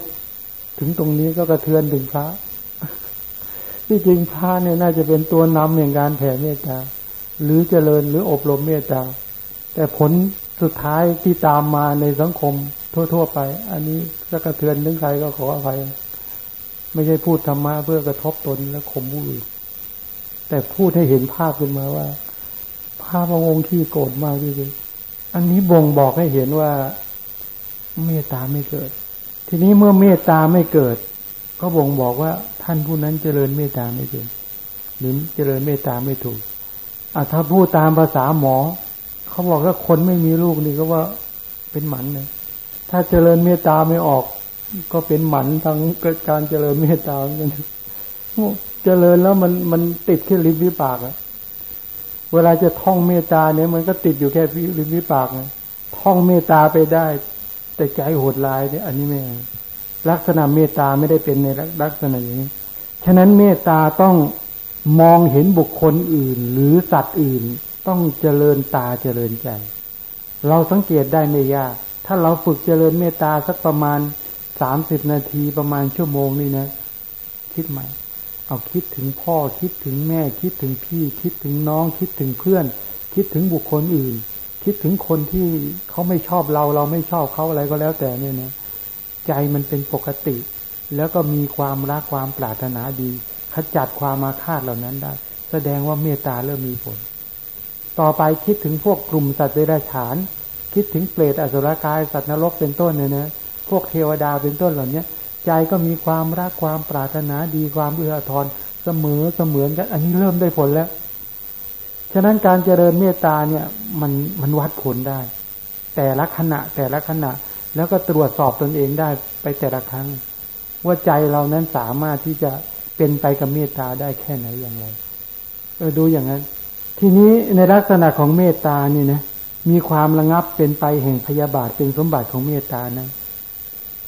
ถึงตรงนี้ก็กระเทือนถึงพระที่จริงพระเนี่ยน่าจะเป็นตัวนำอย่างการแผ่เมตตา หรือเจริญหรืออบรมเมตตา แต่ผลสุดท้ายที่ตามมาในสังคม ทั่วๆไป อันนี้ถ้ากระเทือนถึงใครก็ขออภัยไม่ใช่พูดธรรมะเพื่อกระทบตนและข่มผู้อื่นแต่พูดให้เห็นภาพขึ้นมาว่าภาพพระองค์ที่โกรธมากที่สุดอันนี้บ่งบอกให้เห็นว่าเมตตาไม่เกิด ทีนี้เมื่อเมตตาไม่เกิด ก็บ่งบอกว่าท่านผู้นั้นเจริญเมตตาไม่เป็นหรือเจริญเมตตาไม่ถูกอะถ้าพูดตามภาษาหมอ เขาบอกว่าคนไม่มีลูกนี่ก็ว่าเป็นหมันเลย ถ้าเจริญเมตตาไม่ออก ก็เป็นหมันทั้งการเจริญเมตตาเหมือนกันเจริญแล้วมันมันติดแค่ลิ้นวิปากอะเวลาจะท่องเมตตาเนี่ยมันก็ติดอยู่แค่ลิ้นวิปากนะท่องเมตตาไปได้ แต่ใจโหดร้ายเนี่ยอันนี้ไม่ลักษณะเมตตาไม่ได้เป็นในลักษณะอย่างนี้ ฉะนั้นเมตตาต้องมองเห็นบุคคลอื่น หรือสัตว์อื่น ต้องเจริญตาเจริญใจ เราสังเกตได้ไม่ยาก ถ้าเราฝึกเจริญเมตตาสักประมาณสามสิบนาทีประมาณชั่วโมงนี่นะ คิดใหม่ เอาคิดถึงพ่อคิดถึงแม่ คิดถึงพี่ คิดถึงน้อง คิดถึงเพื่อน คิดถึงบุคคลอื่น คิดถึงคนที่เขาไม่ชอบเราเราไม่ชอบเขาอะไรก็แล้วแต่เนี่ยนะใจมันเป็นปกติ แล้วก็มีความรักความปรารถนาดีขจัดความมาคาดเหล่านั้นได้ แสดงว่าเมตตาเริ่มมีผล ต่อไปคิดถึงพวกกลุ่มสัตว์เดรัจฉาน คิดถึงเปรตอสุรกายสัตว์นรกเป็นต้นเนี่ยนะพวกเทวดาเป็นต้นเหล่านี้ใจก็มีความรักความปรารถนาดีความเอื้อทอนเสมอเสมือนกัน อันนี้เริ่มได้ผลแล้ว ฉะนั้นการเจริญเมตตาเนี่ยมันมันวัดผลได้ แต่ละขณะแต่ละขณะ แล้วก็ตรวจสอบตนเองได้ไปแต่ละครั้ง ว่าใจเรานั้นสามารถที่จะเป็นไปกับเมตตาได้แค่ไหนอย่างไร เออดูอย่างนั้น ทีนี้ในลักษณะของเมตตานี่นะ มีความระงับเป็นไปแห่งพยาบาทเป็นสมบัติของเมตตานะ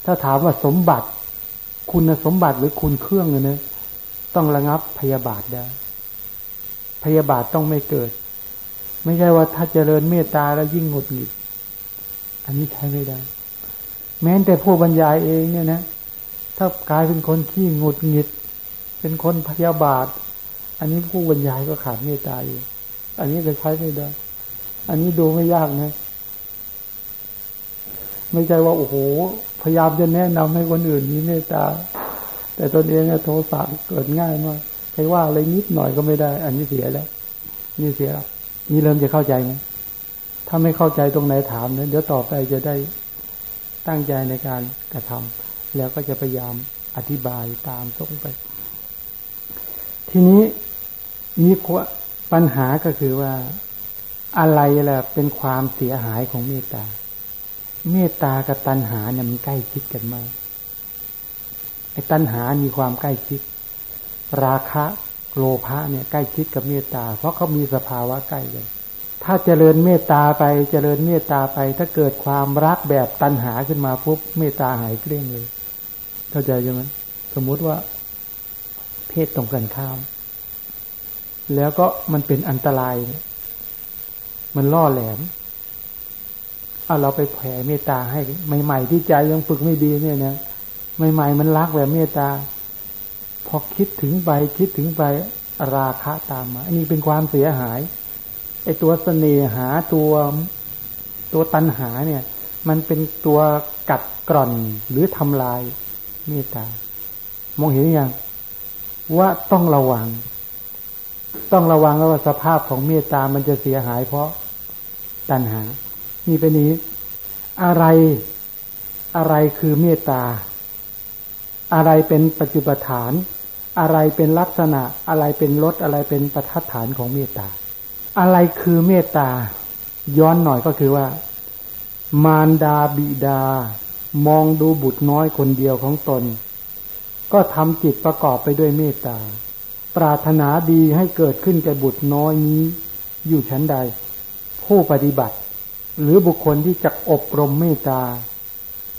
ถ้าถามว่าสมบัติ คุณสมบัติหรือคุณเครื่องเนี่ยต้องระงับพยาบาทได้ พยาบาทต้องไม่เกิด ไม่ใช่ว่าถ้าเจริญเมตตาแล้วยิ่งหงุดหงิด อันนี้ใช้ไม่ได้ แม้แต่ผู้บรรยายเองเนี่ยนะ ถ้ากลายเป็นคนขี้หงุดหงิด เป็นคนพยาบาท อันนี้ผู้บรรยายก็ขาดเมตตาอยู่ อันนี้จะใช้ไม่ได้ อันนี้ดูไม่ยากนะ ไม่ใช่ว่าโอ้โห พยายามจะแนะนำให้คนอื่นมีเมตตา แต่ตนเองโทสะเกิดง่ายมากใครว่าอะไรนิดหน่อยก็ไม่ได้ อันนี้เสียแล้ว นี่เสียแล้วนี่เริ่มจะเข้าใจไหมถ้าไม่เข้าใจตรงไหนถามนะเดี๋ยวต่อไปจะได้ตั้งใจในการกระทำแล้วก็จะพยายามอธิบายตามตรงไป ทีนี้มีปัญหาก็คือว่า อะไรแหละเป็นความเสียหายของเมตตา เมตตากับตัณหาเนี่ยมันใกล้ชิดกันมากไอ้ตัณหามีความใกล้ชิด ราคะโลภะเนี่ยใกล้ชิดกับเมตตา เพราะเขามีสภาวะใกล้กันถ้าเจริญเมตตาไปเจริญเมตตาไป ถ้าเกิดความรักแบบตัณหาขึ้นมาปุ๊บเมตตาหายเกลี้ยงเลย เข้าใจใช่ไหมสมมุติว่า เพศตรงกันข้าม แล้วก็มันเป็นอันตราย มันล่อแหลมเอาเราไปแผ่เมตตาให้ใหม่ ๆ ที่ใจยังฝึกไม่ดีเนี่ยนะใหม่ๆมันรักแบบเมตตา พอคิดถึงไปคิดถึงไปราคะตามมา อันนี้เป็นความเสียหายไอ้ตัวเสน่หาตัวตัวตัณหาเนี่ย มันเป็นตัวกัดกร่อนหรือทำลายเมตตามองเห็นยังว่าต้องระวัง ต้องระวังว่าสภาพของเมตตามันจะเสียหายเพราะ ตัณหา นี่เป็นนี้ อะไรอะไรคือเมตตา อะไรเป็นปัจจุบัฐาน อะไรเป็นลักษณะ อะไรเป็นรสอะไรเป็นประทัดฐานของเมตตา อะไรคือเมตตา ย้อนหน่อยก็คือว่า มารดาบิดา มองดูบุตรน้อยคนเดียวของตน ก็ทำจิตประกอบไปด้วยเมตตา ปรารถนาดีให้เกิดขึ้นแก่บุตรน้อยนี้ อยู่ชั้นใด ผู้ปฏิบัติ หรือบุคคลที่จะอบรมเมตตา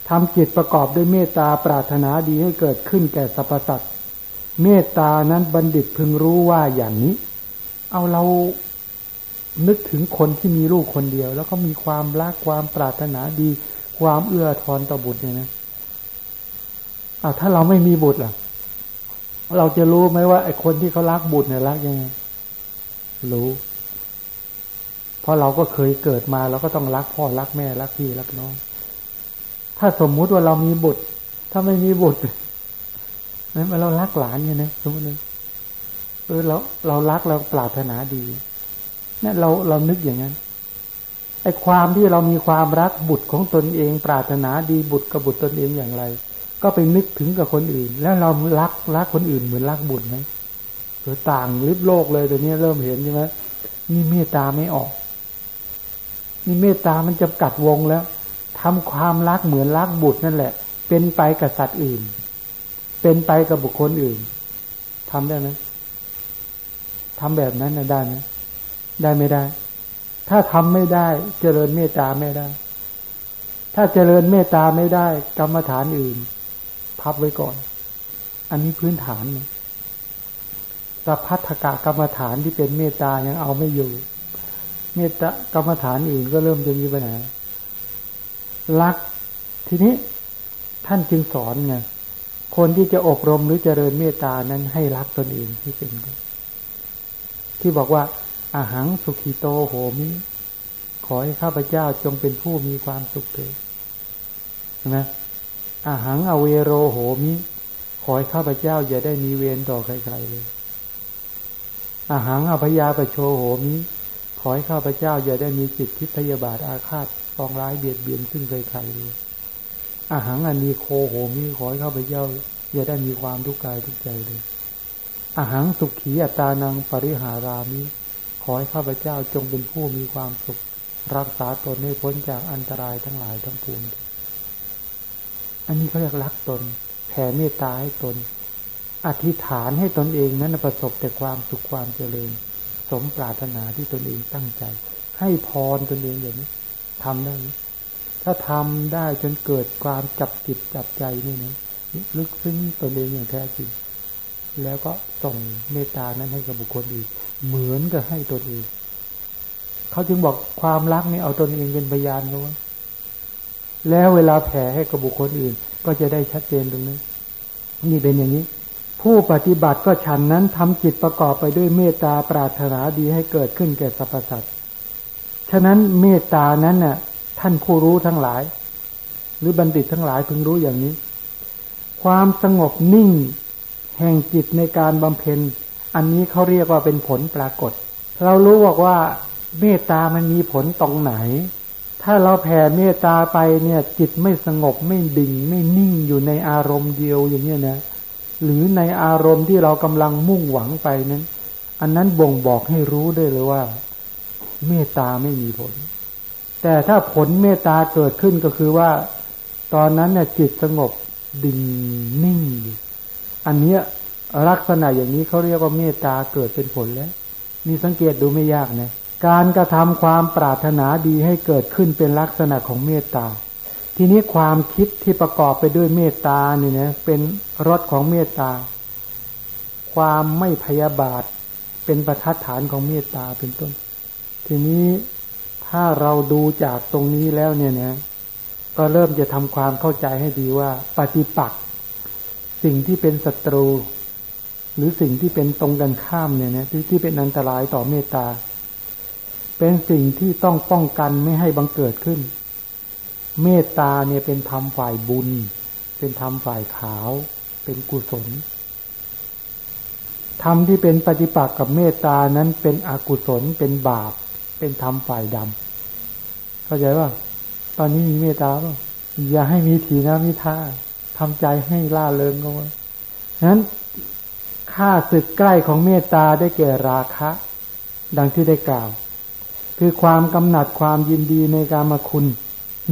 ทำจิตประกอบด้วยเมตตาปรารถนาดีให้เกิดขึ้นแก่สรรพสัตว์เมตตานั้นบัณฑิตพึงรู้ว่าอย่างนี้ เอาเรานึกถึงคนที่มีลูกคนเดียว แล้วก็มีความรักความปรารถนาดี ความเอื้อทอนต่อบุตรเนี่ยนะอาถ้าเราไม่มีบุตรล่ะ เราจะรู้ไหมว่าไอ้คนที่เขารักบุตรเนี่ยรักยังไงรู้ เพราะเราก็เคยเกิดมาเราก็ต้องรักพ่อรักแม่รักพี่รักน้อง ถ้าสมมุติว่าเรามีบุตร ถ้าไม่มีบุตรนั้นเรารักหลานเนี่ยนะสมมติเออเราเรารักเราปรารถนาดีนี่ยเราเรานึกอย่างนั้นไอ้ความที่เรามีความรักบุตรของตนเอง ปรารถนาดีบุตรกับบุตรตนเองอย่างไร ก็ไปนึกถึงกับคนอื่น แล้วเรารักรักคนอื่นเหมือนรักบุตรไหมหรือต่างลิบโลกเลยตัวนี้เริ่มเห็นใช่ไหมนี่เมตตาไม่ออก นี่เมตตามันจำกัดวงแล้วทำความรักเหมือนรักบุตรนั่นแหละ เป็นไปกับสัตว์อื่น เป็นไปกับบุคคลอื่นทำได้ไหมทำแบบนั้นนะได้ไหมได้ไม่ได้ ถ้าทำไม่ได้ เจริญเมตตาไม่ได้ ถ้าเจริญเมตตาไม่ได้ กรรมฐานอื่น พับไว้ก่อน อันนี้พื้นฐานนะสัพพัทธกะกรรมฐานที่เป็นเมตตายังเอาไม่อยู่ เมตตากรรมฐานอื่นก็เริ่มจะมีปัญหารักทีนี้ท่านจึงสอนไงคนที่จะอบรมหรือเจริญเมตตานั้นให้รักตนเองที่เป็น ที่บอกว่าอาหังสุขีโตโหมิขอให้ข้าพเจ้าจงเป็นผู้มีความสุขเถิดนะอาหังอเวโรโหมิ ขอให้ข้าพเจ้าอย่าได้มีเวรต่อใครๆเลยอาหังอภยาปโชโหมิ อให้ข้าพเจ้าอย่าได้มีจิตทิพยาบาทอาฆาตปองร้ายเบียดเบียนซึ่งใครๆเลยอาหังอันนีโคโหมิขอให้ข้าพเจ้า อย่าได้มีความทุกข์กายทุกใจเลย อาหังสุขีอัตานังปริหารามิขอให้ข้าพเจ้าจงเป็นผู้มีความสุข รักษาตนให้พ้นจากอันตรายทั้งหลายทั้งปวงอันนี้เขาเรียกรักตนแผ่เมตตาให้ตน อธิษฐานให้ตนเองนั้นประสบแต่ความสุขความเจริญ มปรารถนาที่ตนเองตั้งใจ ให้พรตนเองอย่างนี้ทำได้ไหมถ้าทำได้จนเกิดความจับจิตจับใจนี่นะลึกซึ้งตนเองอย่างแท้จริง แล้วก็ส่งเมตตานั้นให้กับบุคคลอื่นเหมือนกับให้ตนเองเขาจึงบอกความรักนี่เอาตนเองเป็นพยานเขาว่าแล้วเวลาแผ่ให้กับบุคคลอื่น ก็จะได้ชัดเจนตรงนี้นี่เป็นอย่างนี้ ผู้ปฏิบัติก็ฉันนั้นทำจิตประกอบไปด้วยเมตตาปรารถนาดีให้เกิดขึ้นแก่สรรพสัตว์ฉะนั้นเมตตานั้นน่ะ ท่านผู้รู้ทั้งหลาย หรือบัณฑิตทั้งหลายพึงรู้อย่างนี้ ความสงบนิ่ง แห่งจิตในการบำเพ็ญ อันนี้เขาเรียกว่าเป็นผลปรากฏ เรารู้บอกว่า เมตตามันมีผลตรงไหน ถ้าเราแผ่เมตตาไปเนี่ย จิตไม่สงบไม่ดิ่ง ไม่นิ่งอยู่ในอารมณ์เดียวอย่างนี้นะ หรือในอารมณ์ที่เรากำลังมุ่งหวังไปนั้น อันนั้นบ่งบอกให้รู้ได้เลยว่า เมตตาไม่มีผล แต่ถ้าผลเมตตาเกิดขึ้นก็คือว่า ตอนนั้นเนี่ยจิตสงบดิ่งนิ่งอันเนี้ยลักษณะอย่างนี้เขาเรียกว่าเมตตาเกิดเป็นผลแล้วนี่สังเกตดูไม่ยากนะการกระทำความปรารถนาดีให้เกิดขึ้นเป็นลักษณะของเมตตา ทีนี้ความคิดที่ประกอบไปด้วยเมตตาเนี่นะเป็นรสของเมตตา ความไม่พยาบาทเป็นประทัดฐานของเมตตาเป็นต้น ทีนี้ถ้าเราดูจากตรงนี้แล้วเนี่ยนะก็เริ่มจะทำความเข้าใจให้ดีว่า ปฏิปักษ์สิ่งที่เป็นศัตรู หรือสิ่งที่เป็นตรงกันข้ามเนี่ยนะที่ที่เป็นอันตรายต่อเมตตา เป็นสิ่งที่ต้องป้องกันไม่ให้บังเกิดขึ้น เมตตาเนี่ยเป็นธรรมฝ่ายบุญ เป็นธรรมฝ่ายขาว เป็นกุศลธรรมที่เป็นปฏิปักษ์กับเมตตานั้นเป็นอกุศลเป็นบาป เป็นธรรมฝ่ายดำเข้าใจว่า ตอนนี้มีเมตตาป่ะอย่าให้มีทีนะมิท่าทำใจให้ล่าเริงก็ว่านั้นค่าศึกใกล้ของเมตตาได้แก่ราคะ ดังที่ได้กล่าว คือความกำหนัดความยินดีในการมาคุณ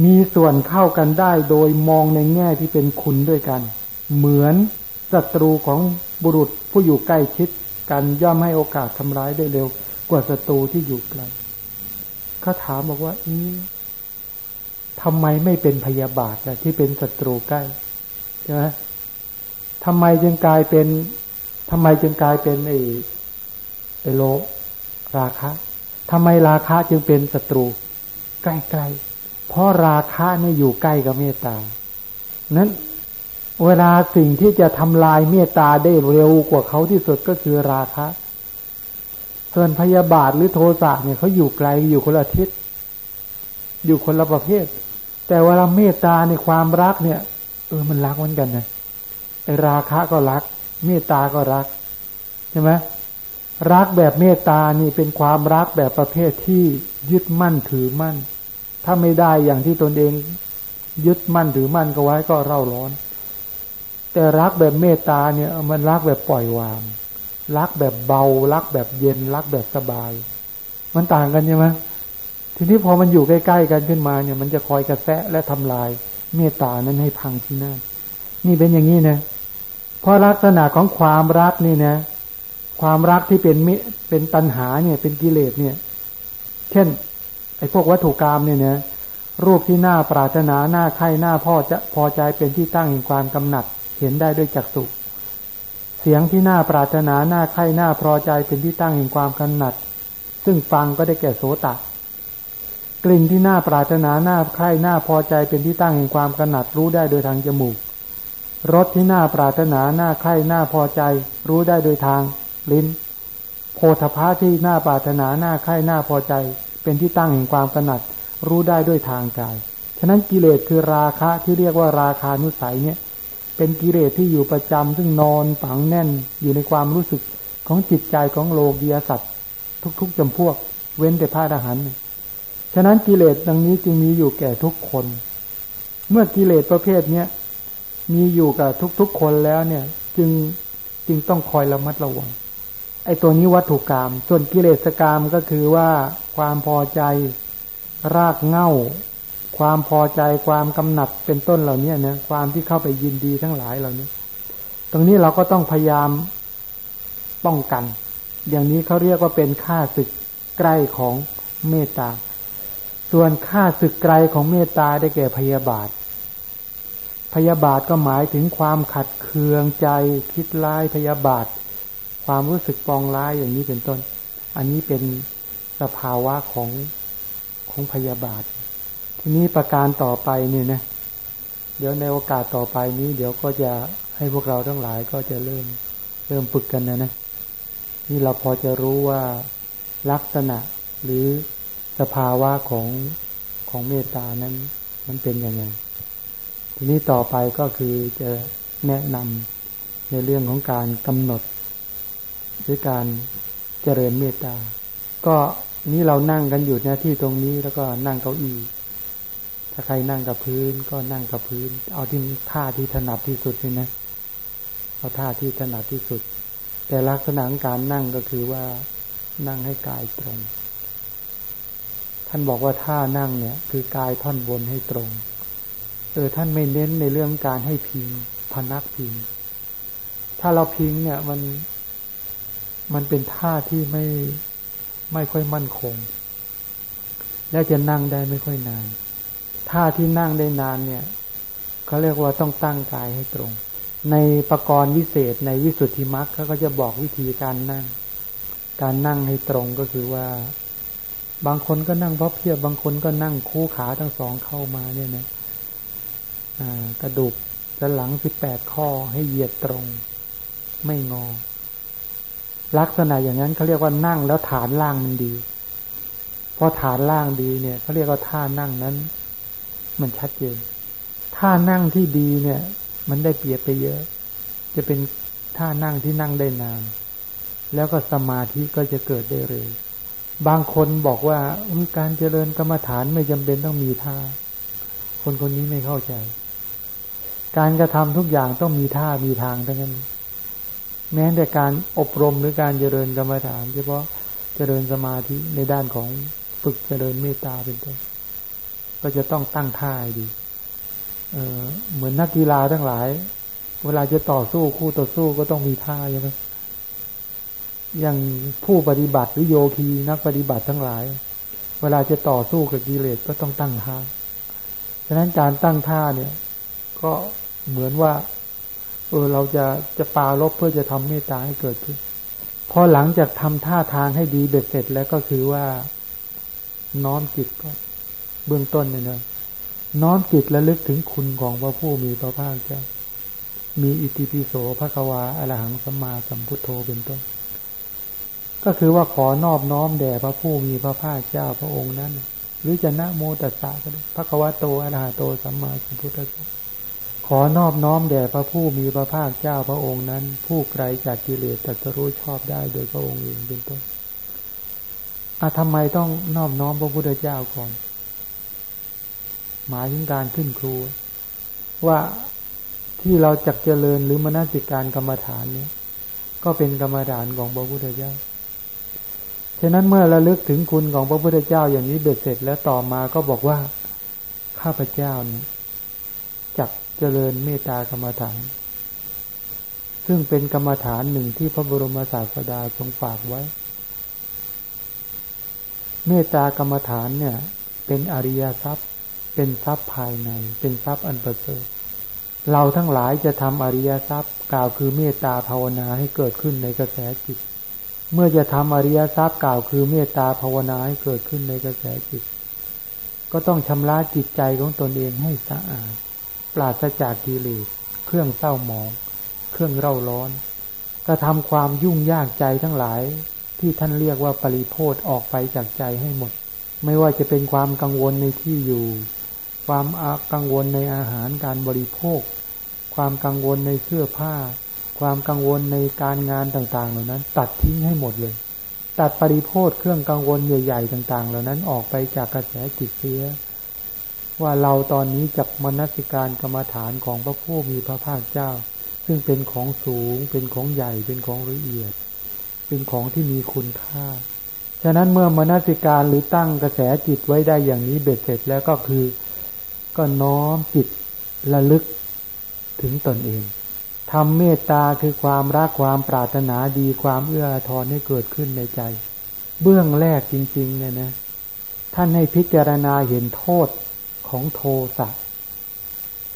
มีส่วนเข้ากันได้โดยมองในแง่ที่เป็นคุณด้วยกัน เหมือนศัตรูของบุรุษผู้อยู่ใกล้ชิดกันย่อมให้โอกาสทำร้ายได้เร็ว กว่าศัตรูที่อยู่ไกลเขาถามบอกว่าอีทำไมไม่เป็นพยาบาทล่ะที่เป็นศัตรูใกล้ใช่ไหมทำไมจึงกลายเป็นทำไมจึงกลายเป็นไอ้ไอโลราคะทำไมราคะจึงเป็นศัตรู ใกล้ๆ เพราะราคะนี่อยู่ใกล้กับเมตตา นั้นเวลาสิ่งที่จะทำลายเมตตาได้เร็วกว่าเขาที่สุดก็คือราคะ ส่วนพยาบาทหรือโทสะเนี่ยเขาอยู่ไกลอยู่คนละทิศ อยู่คนละประเภท แต่เวลาเมตตาในความรักเนี่ย เออมันรักเหมือนกันนะไอราคะก็รัก เมตตาก็รักใช่ไหมรักแบบเมตตานี่เป็นความรักแบบประเภทที่ยึดมั่นถือมั่น ถ้าไม่ได้อย่างที่ตนเองยึดมั่นถือมั่นก็ไว้ก็เร่าร้อน แต่รักแบบเมตตาเนี่ย มันรักแบบปล่อยวาง รักแบบเบา รักแบบเย็น รักแบบสบาย มันต่างกันใช่ไหมทีนี้พอมันอยู่ใกล้ ๆ กันขึ้นมาเนี่ย มันจะคอยกระแสะและทำลาย เมตตานั้นให้พังที่นั่นนี่เป็นอย่างนี้นะเพราะลักษณะของความรักนี่นะ ความรักที่เป็นเมเป็นตัณหาเนี่ย เป็นกิเลสเนี่ย เช่น อ้พวกวัตถุกรรมเนี่ยนะรูปที่หน้าปรารถนาหน้าใคร่หน้าพ่อจะพอใจเป็นที่ตั้งแห่งความกำหนัด เห็นได้ด้วยจักสุเสียงที่หน้าปรารถนาหน้าใคร่หน้าพอใจเป็นที่ตั้งแห่งความกำหนัด ซึ่งฟังก็ได้แก่โสตกลิ่นที่หน้าปรารถนาหน้าใคร่หน้าพอใจเป็นที่ตั้งแห่งความกำหนัดรู้ได้โดยทางจมูกรสที่หน้าปรารถนาหน้าใคร่หน้าพอใจ รู้ได้โดยทางลิ้น โพธพาที่หน้าปรารถนาหน้าไข่หน้าพอใจ เป็นที่ตั้งแห่งความกนัดรู้ได้ด้วยทางกาย ฉะนั้นกิเลสคือราคะที่เรียกว่าราคานุสัยเนี่ย เป็นกิเลสที่อยู่ประจำซึ่งนอนฝังแน่นอยู่ในความรู้สึกของจิตใจของโลกียสัตว์ทุกๆจำพวก เว้นแต่พระอรหันต์ฉะนั้นกิเลสดังนี้จึงมีอยู่แก่ทุกคน เมื่อกิเลสประเภทเนี้ยมีอยู่กับทุกๆคนแล้วเนี่ย จึงจึงต้องคอยระมัดระวังไอ้ตัวนี้วัตถุกรรมส่วนกิเลสกรรมก็คือว่า ความพอใจ รากเง่า ความพอใจความกำหนัดเป็นต้นเหล่านี้นะความที่เข้าไปยินดีทั้งหลายเหล่านี้ ตรงนี้เราก็ต้องพยายามป้องกัน อย่างนี้เขาเรียกว่าเป็นค่าศึกใกล้ของเมตตา ส่วนค่าศึกไกลของเมตตาได้แก่พยาบาท พยาบาทก็หมายถึงความขัดเคืองใจ คิดร้ายพยาบาท ความรู้สึกปองร้ายอย่างนี้เป็นต้น อันนี้เป็น สภาวะของของพยาบาท ทีนี้ประการต่อไปเนี่ยนะ เดี๋ยวในโอกาสต่อไปนี้ เดี๋ยวก็จะให้พวกเราทั้งหลายก็จะเริ่มเริ่มฝึกกันนะนะนี่เราพอจะรู้ว่าลักษณะหรือสภาวะของของเมตตานั้น มันเป็นยังไง ทีนี้ต่อไปก็คือจะแนะนำในเรื่องของการกำหนด หรือการเจริญเมตตา ก็ นี้เรานั่งกันอยู่หน้าที่ตรงนี้แล้วก็นั่งเก้าอี้ ถ้าใครนั่งกับพื้นก็นั่งกับพื้น เอาที่ท่าที่ถนัดที่สุดนี่นะเอาท่าที่ถนัดที่สุด แต่ลักษณะการนั่งก็คือว่านั่งให้กายตรง ท่านบอกว่าท่านั่งเนี่ย คือกายท่อนบนให้ตรง เออท่านไม่เน้นในเรื่องการให้พิงพนักพิง ถ้าเราพิงเนี่ยมันมันเป็นท่าที่ไม่ ไม่ค่อยมั่นคง และจะนั่งได้ไม่ค่อยนานท่าที่นั่งได้นานเนี่ยเขาเรียกว่าต้องตั้งกายให้ตรง ในประกรณ์วิเศษในวิสุทธิมรรคเขาก็จะบอกวิธีการนั่ง การนั่งให้ตรงก็คือว่า บางคนก็นั่งเพราะเพียบบางคนก็นั่งคู่ขาทั้งสองเข้ามาเนี่ยนะกระดูกสันหลังสิบแปดข้อให้เหยียดตรง ไม่งอ ลักษณะอย่างนั้นเขาเรียกว่านั่งแล้วฐานล่างมันดีพอฐานล่างดีเนี่ยเขาเรียกว่าท่านั่งนั้น มันชัดเจนท่านั่งที่ดีเนี่ย มันได้เปรียบไปเยอะ จะเป็นท่านั่งที่นั่งได้นาน แล้วก็สมาธิก็จะเกิดได้เร็วบางคนบอกว่าการเจริญกรรมฐานไม่จำเป็นต้องมีท่า คนคนนี้ไม่เข้าใจ การกระทำทุกอย่างต้องมีท่ามีทางทั้งนั้น แม้แต่การอบรมหรือการเจริญกรรมฐาน เฉพาะเจริญสมาธิในด้านของฝึกเจริญเมตตาเป็นต้นก็จะต้องตั้งท่าดีเออเหมือนนักกีฬาทั้งหลาย เวลาจะต่อสู้คู่ต่อสู้ก็ต้องมีท่าใช่ไหมอย่างผู้ปฏิบัติหรือโยคีนักปฏิบัติทั้งหลาย เวลาจะต่อสู้กับกิเลสก็ต้องตั้งท่า ฉะนั้นการตั้งท่าเนี่ย ก็เหมือนว่า เออเราจะจะปาลบเพื่อจะทำเมตตาให้เกิดขึ้นพอหลังจากทำท่าทางให้ดีเบ็ดเสร็จแล้วก็คือว่า น้อมจิตก็เบื้องต้นเนี่ยนะน้อมจิตและลึกถึงคุณของพระผู้มีพระภาคเจ้ามีอิติปิโสพระกวาอรหังสัมมาสัมพุทโธเป็นต้น ก็คือว่าขอนอบน้อมแด่พระผู้มีพระภาคเจ้าพระองค์นั้น หรือจะนะโมตัสสะก็ได้พระกวาโตอรหัโตสัมมาสัมพุทธเจ้า อนอบน้อมแด่พระผู้มีพระภาคเจ้าพระองค์นั้น ผู้ไกลจากกิเลสตัสรู้ชอบได้โดยพระองค์เองเป็นต้นอะทำไมต้องนอบน้อมพระพุทธเจ้าก่อน หมายถึงการขึ้นครู ว่าที่เราจักเจริญหรือมนสิการกรรมฐานเนี่ย ก็เป็นกรรมฐานของพระพุทธเจ้าฉะนั้นเมื่อระลึกถึงคุณของพระพุทธเจ้าอย่างนี้เบ็ดเสร็จแล้วต่อมาก็บอกว่า ข้าพเจ้าเนี่ยจัก เจริญเมตตากรรมฐาน ซึ่งเป็นกรรมฐานหนึ่งที่พระบรมศาสดาทรงฝากไว้ เมตตากรรมฐานเนี่ย เป็นอริยทรัพย์ เป็นทรัพย์ภายใน เป็นทรัพย์อันประเสริฐเราทั้งหลายจะทำอริยทรัพย์กล่าวคือเมตตาภาวนาให้เกิดขึ้นในกระแสจิต เมื่อจะทำอริยทรัพย์กล่าวคือเมตตาภาวนาให้เกิดขึ้นในกระแสจิต ก็ต้องชำระจิตใจของตนเองให้สะอาด ปราศจากกิเลสเครื่องเศร้าหมอง เครื่องเร่าร้อนกระทำความยุ่งยากใจทั้งหลาย ที่ท่านเรียกว่าปริโพธออกไปจากใจให้หมด ไม่ว่าจะเป็นความกังวลในที่อยู่ ความกังวลในอาหารการบริโภค ความกังวลในเสื้อผ้า ความกังวลในการงานต่างๆ เหล่านั้น ตัดทิ้งให้หมดเลย ตัดปริโภคเครื่องกังวลใหญ่ ๆ ต่าง ๆ เหล่านั้นออกไปจากกระแสจิตเสีย ว่าเราตอนนี้จับมนสิการกรรมฐานของพระผู้มีพระภาคเจ้า ซึ่งเป็นของสูง เป็นของใหญ่เป็นของละเอียด เป็นของที่มีคุณค่า ฉะนั้นเมื่อมนสิการหรือตั้งกระแสจิตไว้ได้อย่างนี้เบ็ดเสร็จแล้วก็คือ ก็น้อมจิตระลึกถึงตนเองทำเมตตาคือความรักความปรารถนาดีความเอื้อทอนให้เกิดขึ้นในใจ เบื้องแรกจริง ๆ เนี่ยนะ ท่านให้พิจารณาเห็นโทษ ของโทสะ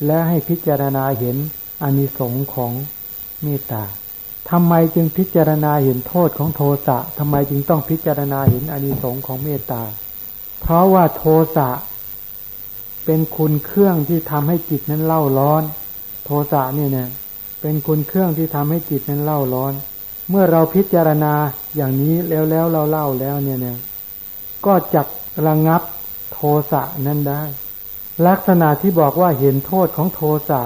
และให้พิจารณาเห็นอนิสงค์ของเมตตาทำไมจึงพิจารณาเห็นโทษของโทสะทำไมจึงต้องพิจารณาเห็นอนิสงค์ของเมตตา เพราะว่าโทสะเป็นคุณเครื่องที่ทำให้จิตนั้นเล่าร้อน โทสะเนี่ยเนี่ยเป็นคุณเครื่องที่ทำให้จิตนั้นเล่าร้อน เมื่อเราพิจารณาอย่างนี้แล้วแล้วเราเล่าแล้วเนี่ยเนี่ยก็จักระงับโทสะนั้นได้ ลักษณะที่บอกว่าเห็นโทษของโทสะ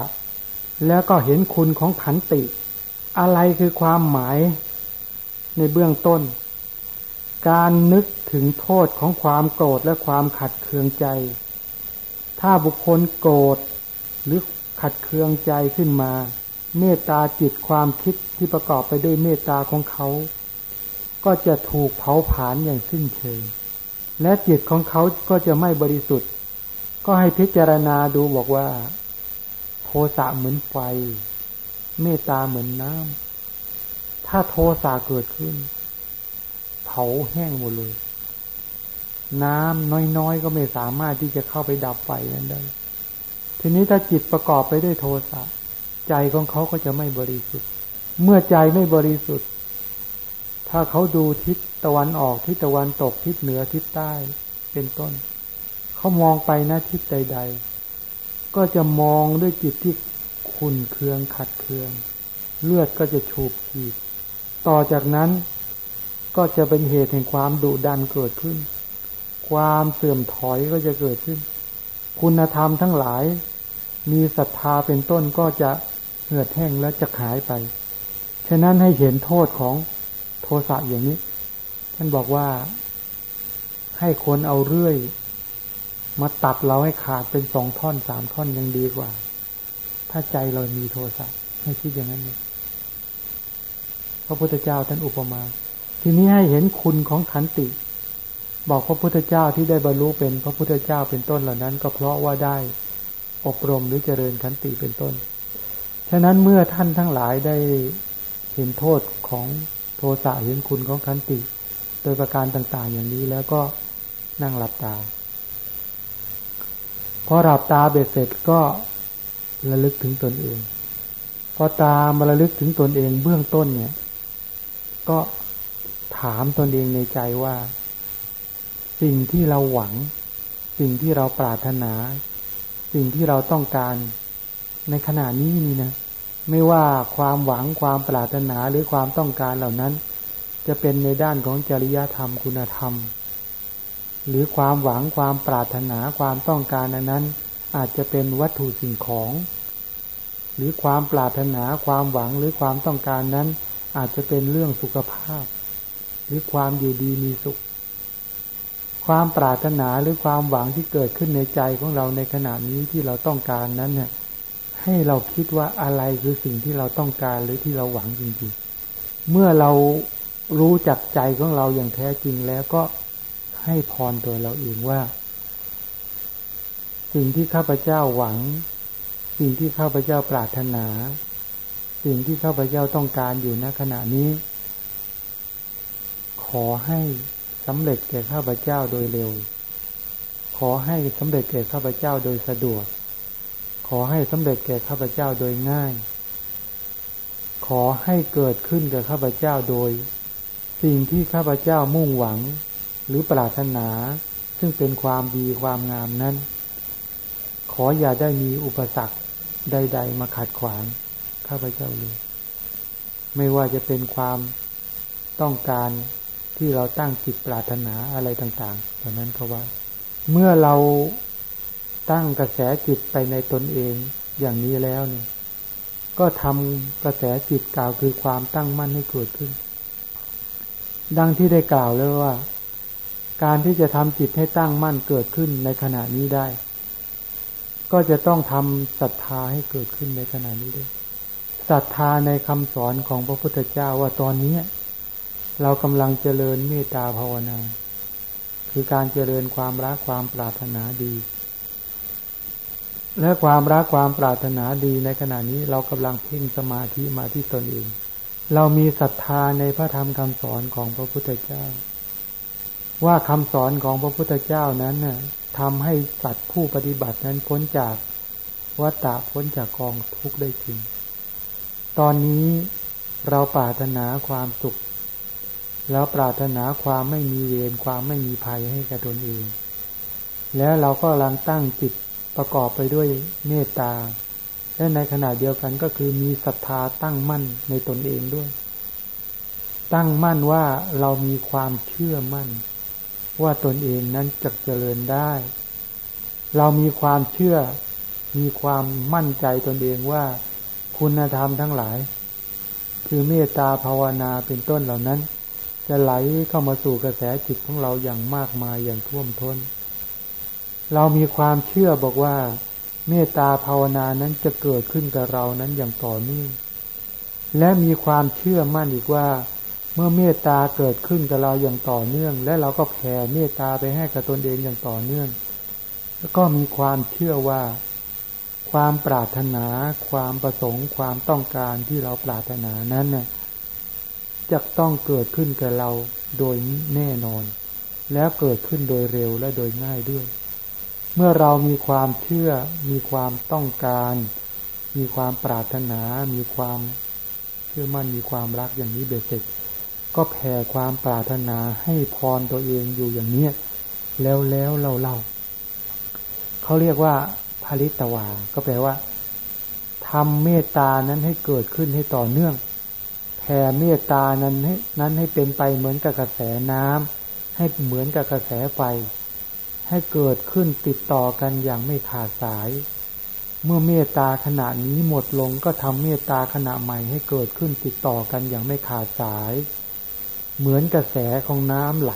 แล้วก็เห็นคุณของขันติ อะไรคือความหมายในเบื้องต้น การนึกถึงโทษของความโกรธและความขัดเคืองใจ ถ้าบุคคลโกรธหรือขัดเคืองใจขึ้นมา เมตตาจิตความคิดที่ประกอบไปด้วยเมตตาของเขา ก็จะถูกเผาผลาญอย่างสิ้นเชิงและจิตของเขาก็จะไม่บริสุทธิ์ ก็ให้พิจารณาดูบอกว่า โทสะเหมือนไฟ เมตตาเหมือนน้ำถ้าโทสะเกิดขึ้น เผาแห้งหมดเลย น้ำน้อยๆก็ไม่สามารถที่จะเข้าไปดับไฟนั้นได้ ทีนี้ถ้าจิตประกอบไปด้วยโทสะใจของเขาก็จะไม่บริสุทธิ์ เมื่อใจไม่บริสุทธิ์ ถ้าเขาดูทิศตะวันออกทิศตะวันตกทิศเหนือทิศใต้เป็นต้น เขามองไปนะทิศใด ๆ ก็จะมองด้วยจิตที่ขุนเคืองขัดเคือง เลือดก็จะฉูบขีด ต่อจากนั้นก็จะเป็นเหตุแห่งความดุดันเกิดขึ้น ความเสื่อมถอยก็จะเกิดขึ้น คุณธรรมทั้งหลาย มีศรัทธาเป็นต้นก็จะเหือดแห้งและจะหายไป ฉะนั้นให้เห็นโทษของโทสะอย่างนี้ ท่านบอกว่าให้คนเอาเรื่อย มาตัดเราให้ขาดเป็นสองท่อนสามท่อนยังดีกว่า ถ้าใจเรามีโทสะให้คิดอย่างนั้นเลยพระพุทธเจ้าท่านอุปมา ทีนี้ให้เห็นคุณของขันติ บอกพระพุทธเจ้าที่ได้บรรลุเป็นพระพุทธเจ้าเป็นต้นเหล่านั้น ก็เพราะว่าได้อบรมหรือเจริญขันติเป็นต้น ฉะนั้นเมื่อท่านทั้งหลายได้เห็นโทษของโททสะเห็นคุณของขันติ โดยประการต่าง ๆ อย่างนี้แล้วก็นั่งหลับตา พอหลับตาเบ็ดเสร็จก็ระลึกถึงตนเอง พอตามาระลึกถึงตนเองเบื้องต้นเนี่ย ก็ถามตนเองในใจว่า สิ่งที่เราหวัง สิ่งที่เราปรารถนา สิ่งที่เราต้องการในขณะนี้นี่นะ ไม่ว่าความหวังความปรารถนาหรือความต้องการเหล่านั้น จะเป็นในด้านของจริยธรรมคุณธรรม หรือความหวังความปรารถนาความต้องการนั้น อาจจะเป็นวัตถุสิ่งของ หรือความปรารถนาความหวังหรือความต้องการนั้น อาจจะเป็นเรื่องสุขภาพ หรือความอยู่ดีมีสุข ความปรารถนาหรือความหวังที่เกิดขึ้นในใจของเราในขณะนี้ที่เราต้องการนั้นเนี่ยให้เราคิดว่าอะไรคือสิ่งที่เราต้องการหรือที่เราหวังจริงๆ เมื่อเรารู้จักใจของเราอย่างแท้จริงแล้วก็ ให้พรตัวเราเองว่า สิ่งที่ข้าพเจ้าหวัง สิ่งที่ข้าพเจ้าปรารถนา สิ่งที่ข้าพเจ้าต้องการอยู่ณขณะนี้ ขอให้สำเร็จแก่ข้าพเจ้าโดยเร็ว ขอให้สำเร็จแก่ข้าพเจ้าโดยสะดวก ขอให้สำเร็จแก่ข้าพเจ้าโดยง่าย ขอให้เกิดขึ้นแก่ข้าพเจ้าโดย สิ่งที่ข้าพเจ้ามุ่งหวัง รือปรารถนา ซึ่งเป็นความดีความงามนั้น ขออย่าได้มีอุปสรรคใด ๆ มาขัดขวางข้าพเจ้าเลย ไม่ว่าจะเป็นความต้องการที่เราตั้งจิตปรารถนาอะไรต่างๆเหล่านั้นเขาว่า เมื่อเราตั้งกระแสจิตไปในตนเองอย่างนี้แล้วเนี่ย ก็ทำกระแสจิตกล่าวคือความตั้งมั่นให้เกิดขึ้น ดังที่ได้กล่าวแล้วว่า การที่จะทำจิตให้ตั้งมั่นเกิดขึ้นในขณะนี้ได้ ก็จะต้องทำศรัทธาให้เกิดขึ้นในขณะนี้ด้วยศรัทธาในคำสอนของพระพุทธเจ้าว่าตอนนี้ เรากำลังเจริญเมตตาภาวนา คือการเจริญความรักความปรารถนาดี และความรักความปรารถนาดีในขณะนี้เรากำลังเพ่งสมาธิมาที่ตนเอง เรามีศรัทธาในพระธรรมคำสอนของพระพุทธเจ้า ว่าคำสอนของพระพุทธเจ้านั้นน่ะทำให้สัตว์ผู้ปฏิบัตินั้นพ้นจากวัฏฏะพ้นจากกองทุกข์ได้จริง ตอนนี้เราปรารถนาความสุข แล้วปรารถนาความไม่มีเวรความไม่มีภัยให้กับตนเอง แล้วเราก็กำลังตั้งจิตประกอบไปด้วยเมตตา และในขณะเดียวกันก็คือมีศรัทธาตั้งมั่นในตนเองด้วย ตั้งมั่นว่าเรามีความเชื่อมั่น ว่าตนเองนั้นจะเจริญได้ เรามีความเชื่อ มีความมั่นใจตนเองว่าคุณธรรมทั้งหลาย คือเมตตาภาวนาเป็นต้นเหล่านั้น จะไหลเข้ามาสู่กระแสจิตของเราอย่างมากมายอย่างท่วมท้น เรามีความเชื่อบอกว่า เมตตาภาวนานั้นจะเกิดขึ้นกับเรานั้นอย่างต่อเนื่องและมีความเชื่อมั่นอีกว่า เมื่อเมตตาเกิดขึ้นกับเราอย่างต่อเนื่อง และเราก็แผ่เมตตาไปให้กับตนเองอย่างต่อเนื่อง แล้วก็มีความเชื่อว่า ความปรารถนา ความประสงค์ ความต้องการที่เราปรารถนานั้นน่ะจะต้องเกิดขึ้นกับเราโดยแน่นอน แล้วเกิดขึ้นโดยเร็วและโดยง่ายด้วย เมื่อเรามีความเชื่อ มีความต้องการ มีความปรารถนา มีความเชื่อมั่นมีความรักอย่างนี้เบ็ดเสร็จ ก็แผ่ความปรารถนาให้พรตัวเองอยู่อย่างเนี้ยแล้วแล้วเราเล่าเขาเรียกว่าภริตวา ก็แปลว่าทำเมตตานั้นให้เกิดขึ้นให้ต่อเนื่องแผ่เมตตานั้นให้นั้นให้เป็นไปเหมือนกับกระแสน้ำให้เหมือนกับกระแสไฟ ให้เกิดขึ้นติดต่อกันอย่างไม่ขาดสาย เมื่อเมตตาขณะนี้หมดลงก็ทำเมตตาขณะใหม่ให้เกิดขึ้นติดต่อกันอย่างไม่ขาดสาย เหมือนกระแสของน้ำไหล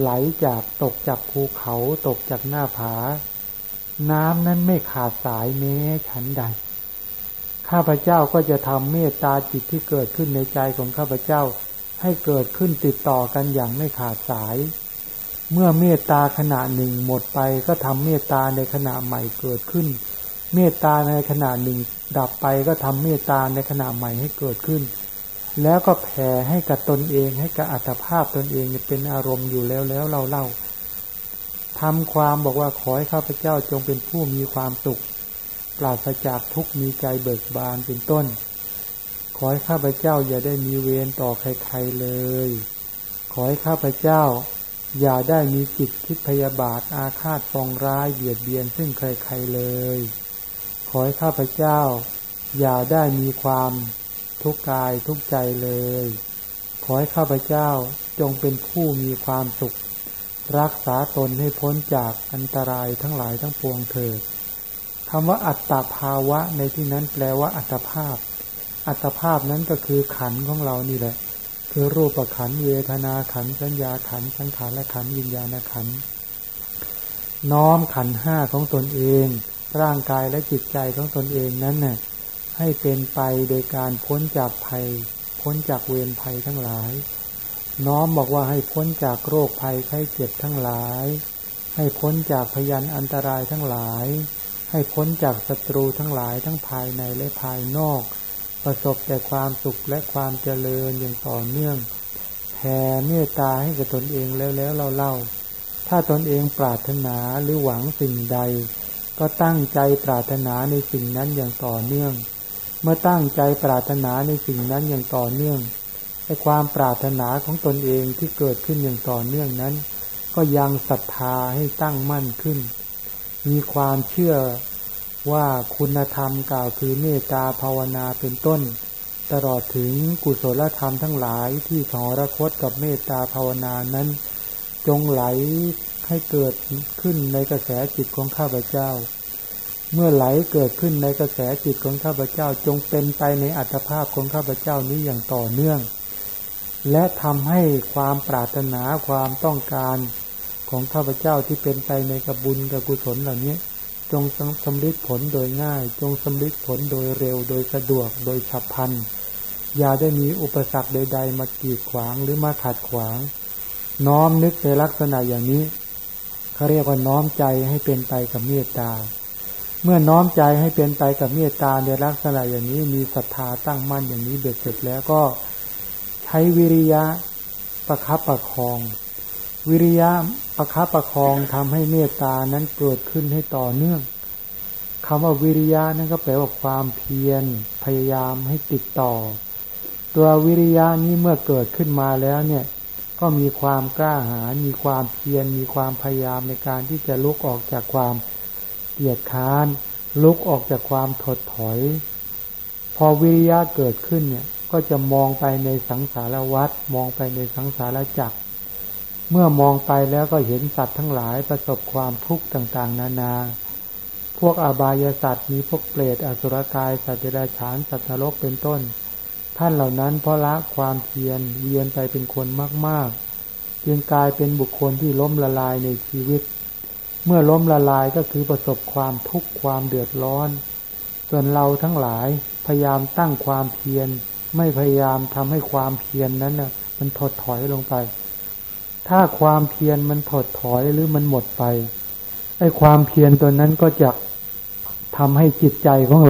ไหลจากตกจากภูเขาตกจากหน้าผา น้ำนั้นไม่ขาดสายแม้ฉันใด ข้าพเจ้าก็จะทำเมตตาจิตที่เกิดขึ้นในใจของข้าพเจ้าให้เกิดขึ้นติดต่อกันอย่างไม่ขาดสาย เมื่อเมตตาขณะหนึ่งหมดไปก็ทำเมตตาในขณะใหม่เกิดขึ้น เมตตาในขณะหนึ่งดับไปก็ทำเมตตาในขณะใหม่ให้เกิดขึ้น แล้วก็แผ่ให้กับตนเองให้กับอัตภาพตนเองเป็นอารมณ์อยู่แล้วแล้วเราเล่าทำความบอกว่าขอให้ข้าพเจ้าจงเป็นผู้มีความสุข ปราศจากทุกมีใจเบิกบานเป็นต้น ขอให้ข้าพเจ้าอย่าได้มีเวรต่อใครๆเลย ขอให้ข้าพเจ้า อย่าได้มีจิตคิดพยาบาทอาฆาตฟองร้ายเบียดเบียนซึ่งใครๆเลย ขอให้ข้าพเจ้า อย่าได้มีความ ทุกกายทุกใจเลย ขอให้ข้าพเจ้าจงเป็นผู้มีความสุข รักษาตนให้พ้นจากอันตรายทั้งหลายทั้งปวงเถิดคำว่าอัตตาภาวะในที่นั้นแปลว่าอัตภาพ อัตภาพนั้นก็คือขันของเรานี่แหละ คือรูปขันเวทนาขันสัญญาขันสังขารและขันวิญญาณขันน้อมขันห้าของตนเอง ร่างกายและจิตใจของตนเองนั้นน่ะ ให้เป็นไปโดยการพ้นจากภัย พ้นจากเวรภัยทั้งหลาย น้อมบอกว่าให้พ้นจากโรคภัยไข้เจ็บทั้งหลาย ให้พ้นจากพยันอันตรายทั้งหลาย ให้พ้นจากศัตรูทั้งหลายทั้งภายในและภายนอก ประสบแต่ความสุขและความเจริญอย่างต่อเนื่องแผ่เมตตาให้กับตนเองแล้วแล้วเราเล่า ถ้าตนเองปรารถนาหรือหวังสิ่งใด ก็ตั้งใจปรารถนาในสิ่งนั้นอย่างต่อเนื่อง เมื่อตั้งใจปรารถนาในสิ่งนั้นอย่างต่อเนื่องไอ้ความปรารถนาของตนเองที่เกิดขึ้นอย่างต่อเนื่องนั้น ก็ยังศรัทธาให้ตั้งมั่นขึ้น มีความเชื่อว่าคุณธรรมกล่าวคือเมตตาภาวนาเป็นต้น ตลอดถึงกุศลธรรมทั้งหลายที่สอรคตกับเมตตาภาวนานั้น จงไหลให้เกิดขึ้นในกระแสจิตของข้าพเจ้า เมื่อไหลเกิดขึ้นในกระแสจิตของข้าพเจ้าจงเป็นไปในอัตภาพของข้าพเจ้านี้อย่างต่อเนื่อง และทำให้ความปรารถนาความต้องการของข้าพเจ้าที่เป็นไปในกบุญกับกุศลเหล่านี้ จงสำลิดผลโดยง่าย จงสำลิดผลโดยเร็ว โดยสะดวกโดยฉับพลันอย่าได้มีอุปสรรคใด ๆ มากีดขวางหรือมาขัดขวาง น้อมนึกในลักษณะอย่างนี้เขาเรียกว่าน้อมใจให้เป็นไปกับเมตตา เมื่อน้อมใจให้เป็นไปกับเมตตาในลักษณะอย่างนี้มีศรัทธาตั้งมั่นอย่างนี้เบ็ดเสร็จแล้วก็ใช้วิริยะประคับประคอง วิริยะประคับประคองทำให้เมตตานั้นเกิดขึ้นให้ต่อเนื่องคำว่าวิริยะนั่นก็แปลว่าความเพียรพยายามให้ติดต่อ ตัววิริยะนี้เมื่อเกิดขึ้นมาแล้วเนี่ยก็มีความกล้าหาญมีความเพียรมีความพยายามในการที่จะลุกออกจากความ เกียดค้าน ลุกออกจากความถดถอย พอวิริยะเกิดขึ้นเนี่ย ก็จะมองไปในสังสารวัฏมองไปในสังสารจักร เมื่อมองไปแล้วก็เห็นสัตว์ทั้งหลายประสบความทุกข์ต่างๆ นานา พวกอบายสัตว์มีพวกเปรตอสุรกาย สัตว์เดรัจฉานสัตว์นรกเป็นต้น ท่านเหล่านั้นเพราะละความเพียรเวียนไปเป็นคนมากๆ จึงกลายเป็นบุคคลที่ล้มละลายในชีวิต เมื่อล้มละลายก็คือประสบความทุกข์ความเดือดร้อน ส่วนเราทั้งหลายพยายามตั้งความเพียร ไม่พยายามทำให้ความเพียรนนั้นน่ะ มันถดถอยลงไป ถ้าความเพียรมันถดถอยหรือมันหมดไปไอ้ความเพียรตัวนั้นก็จะทำให้จิตใจของ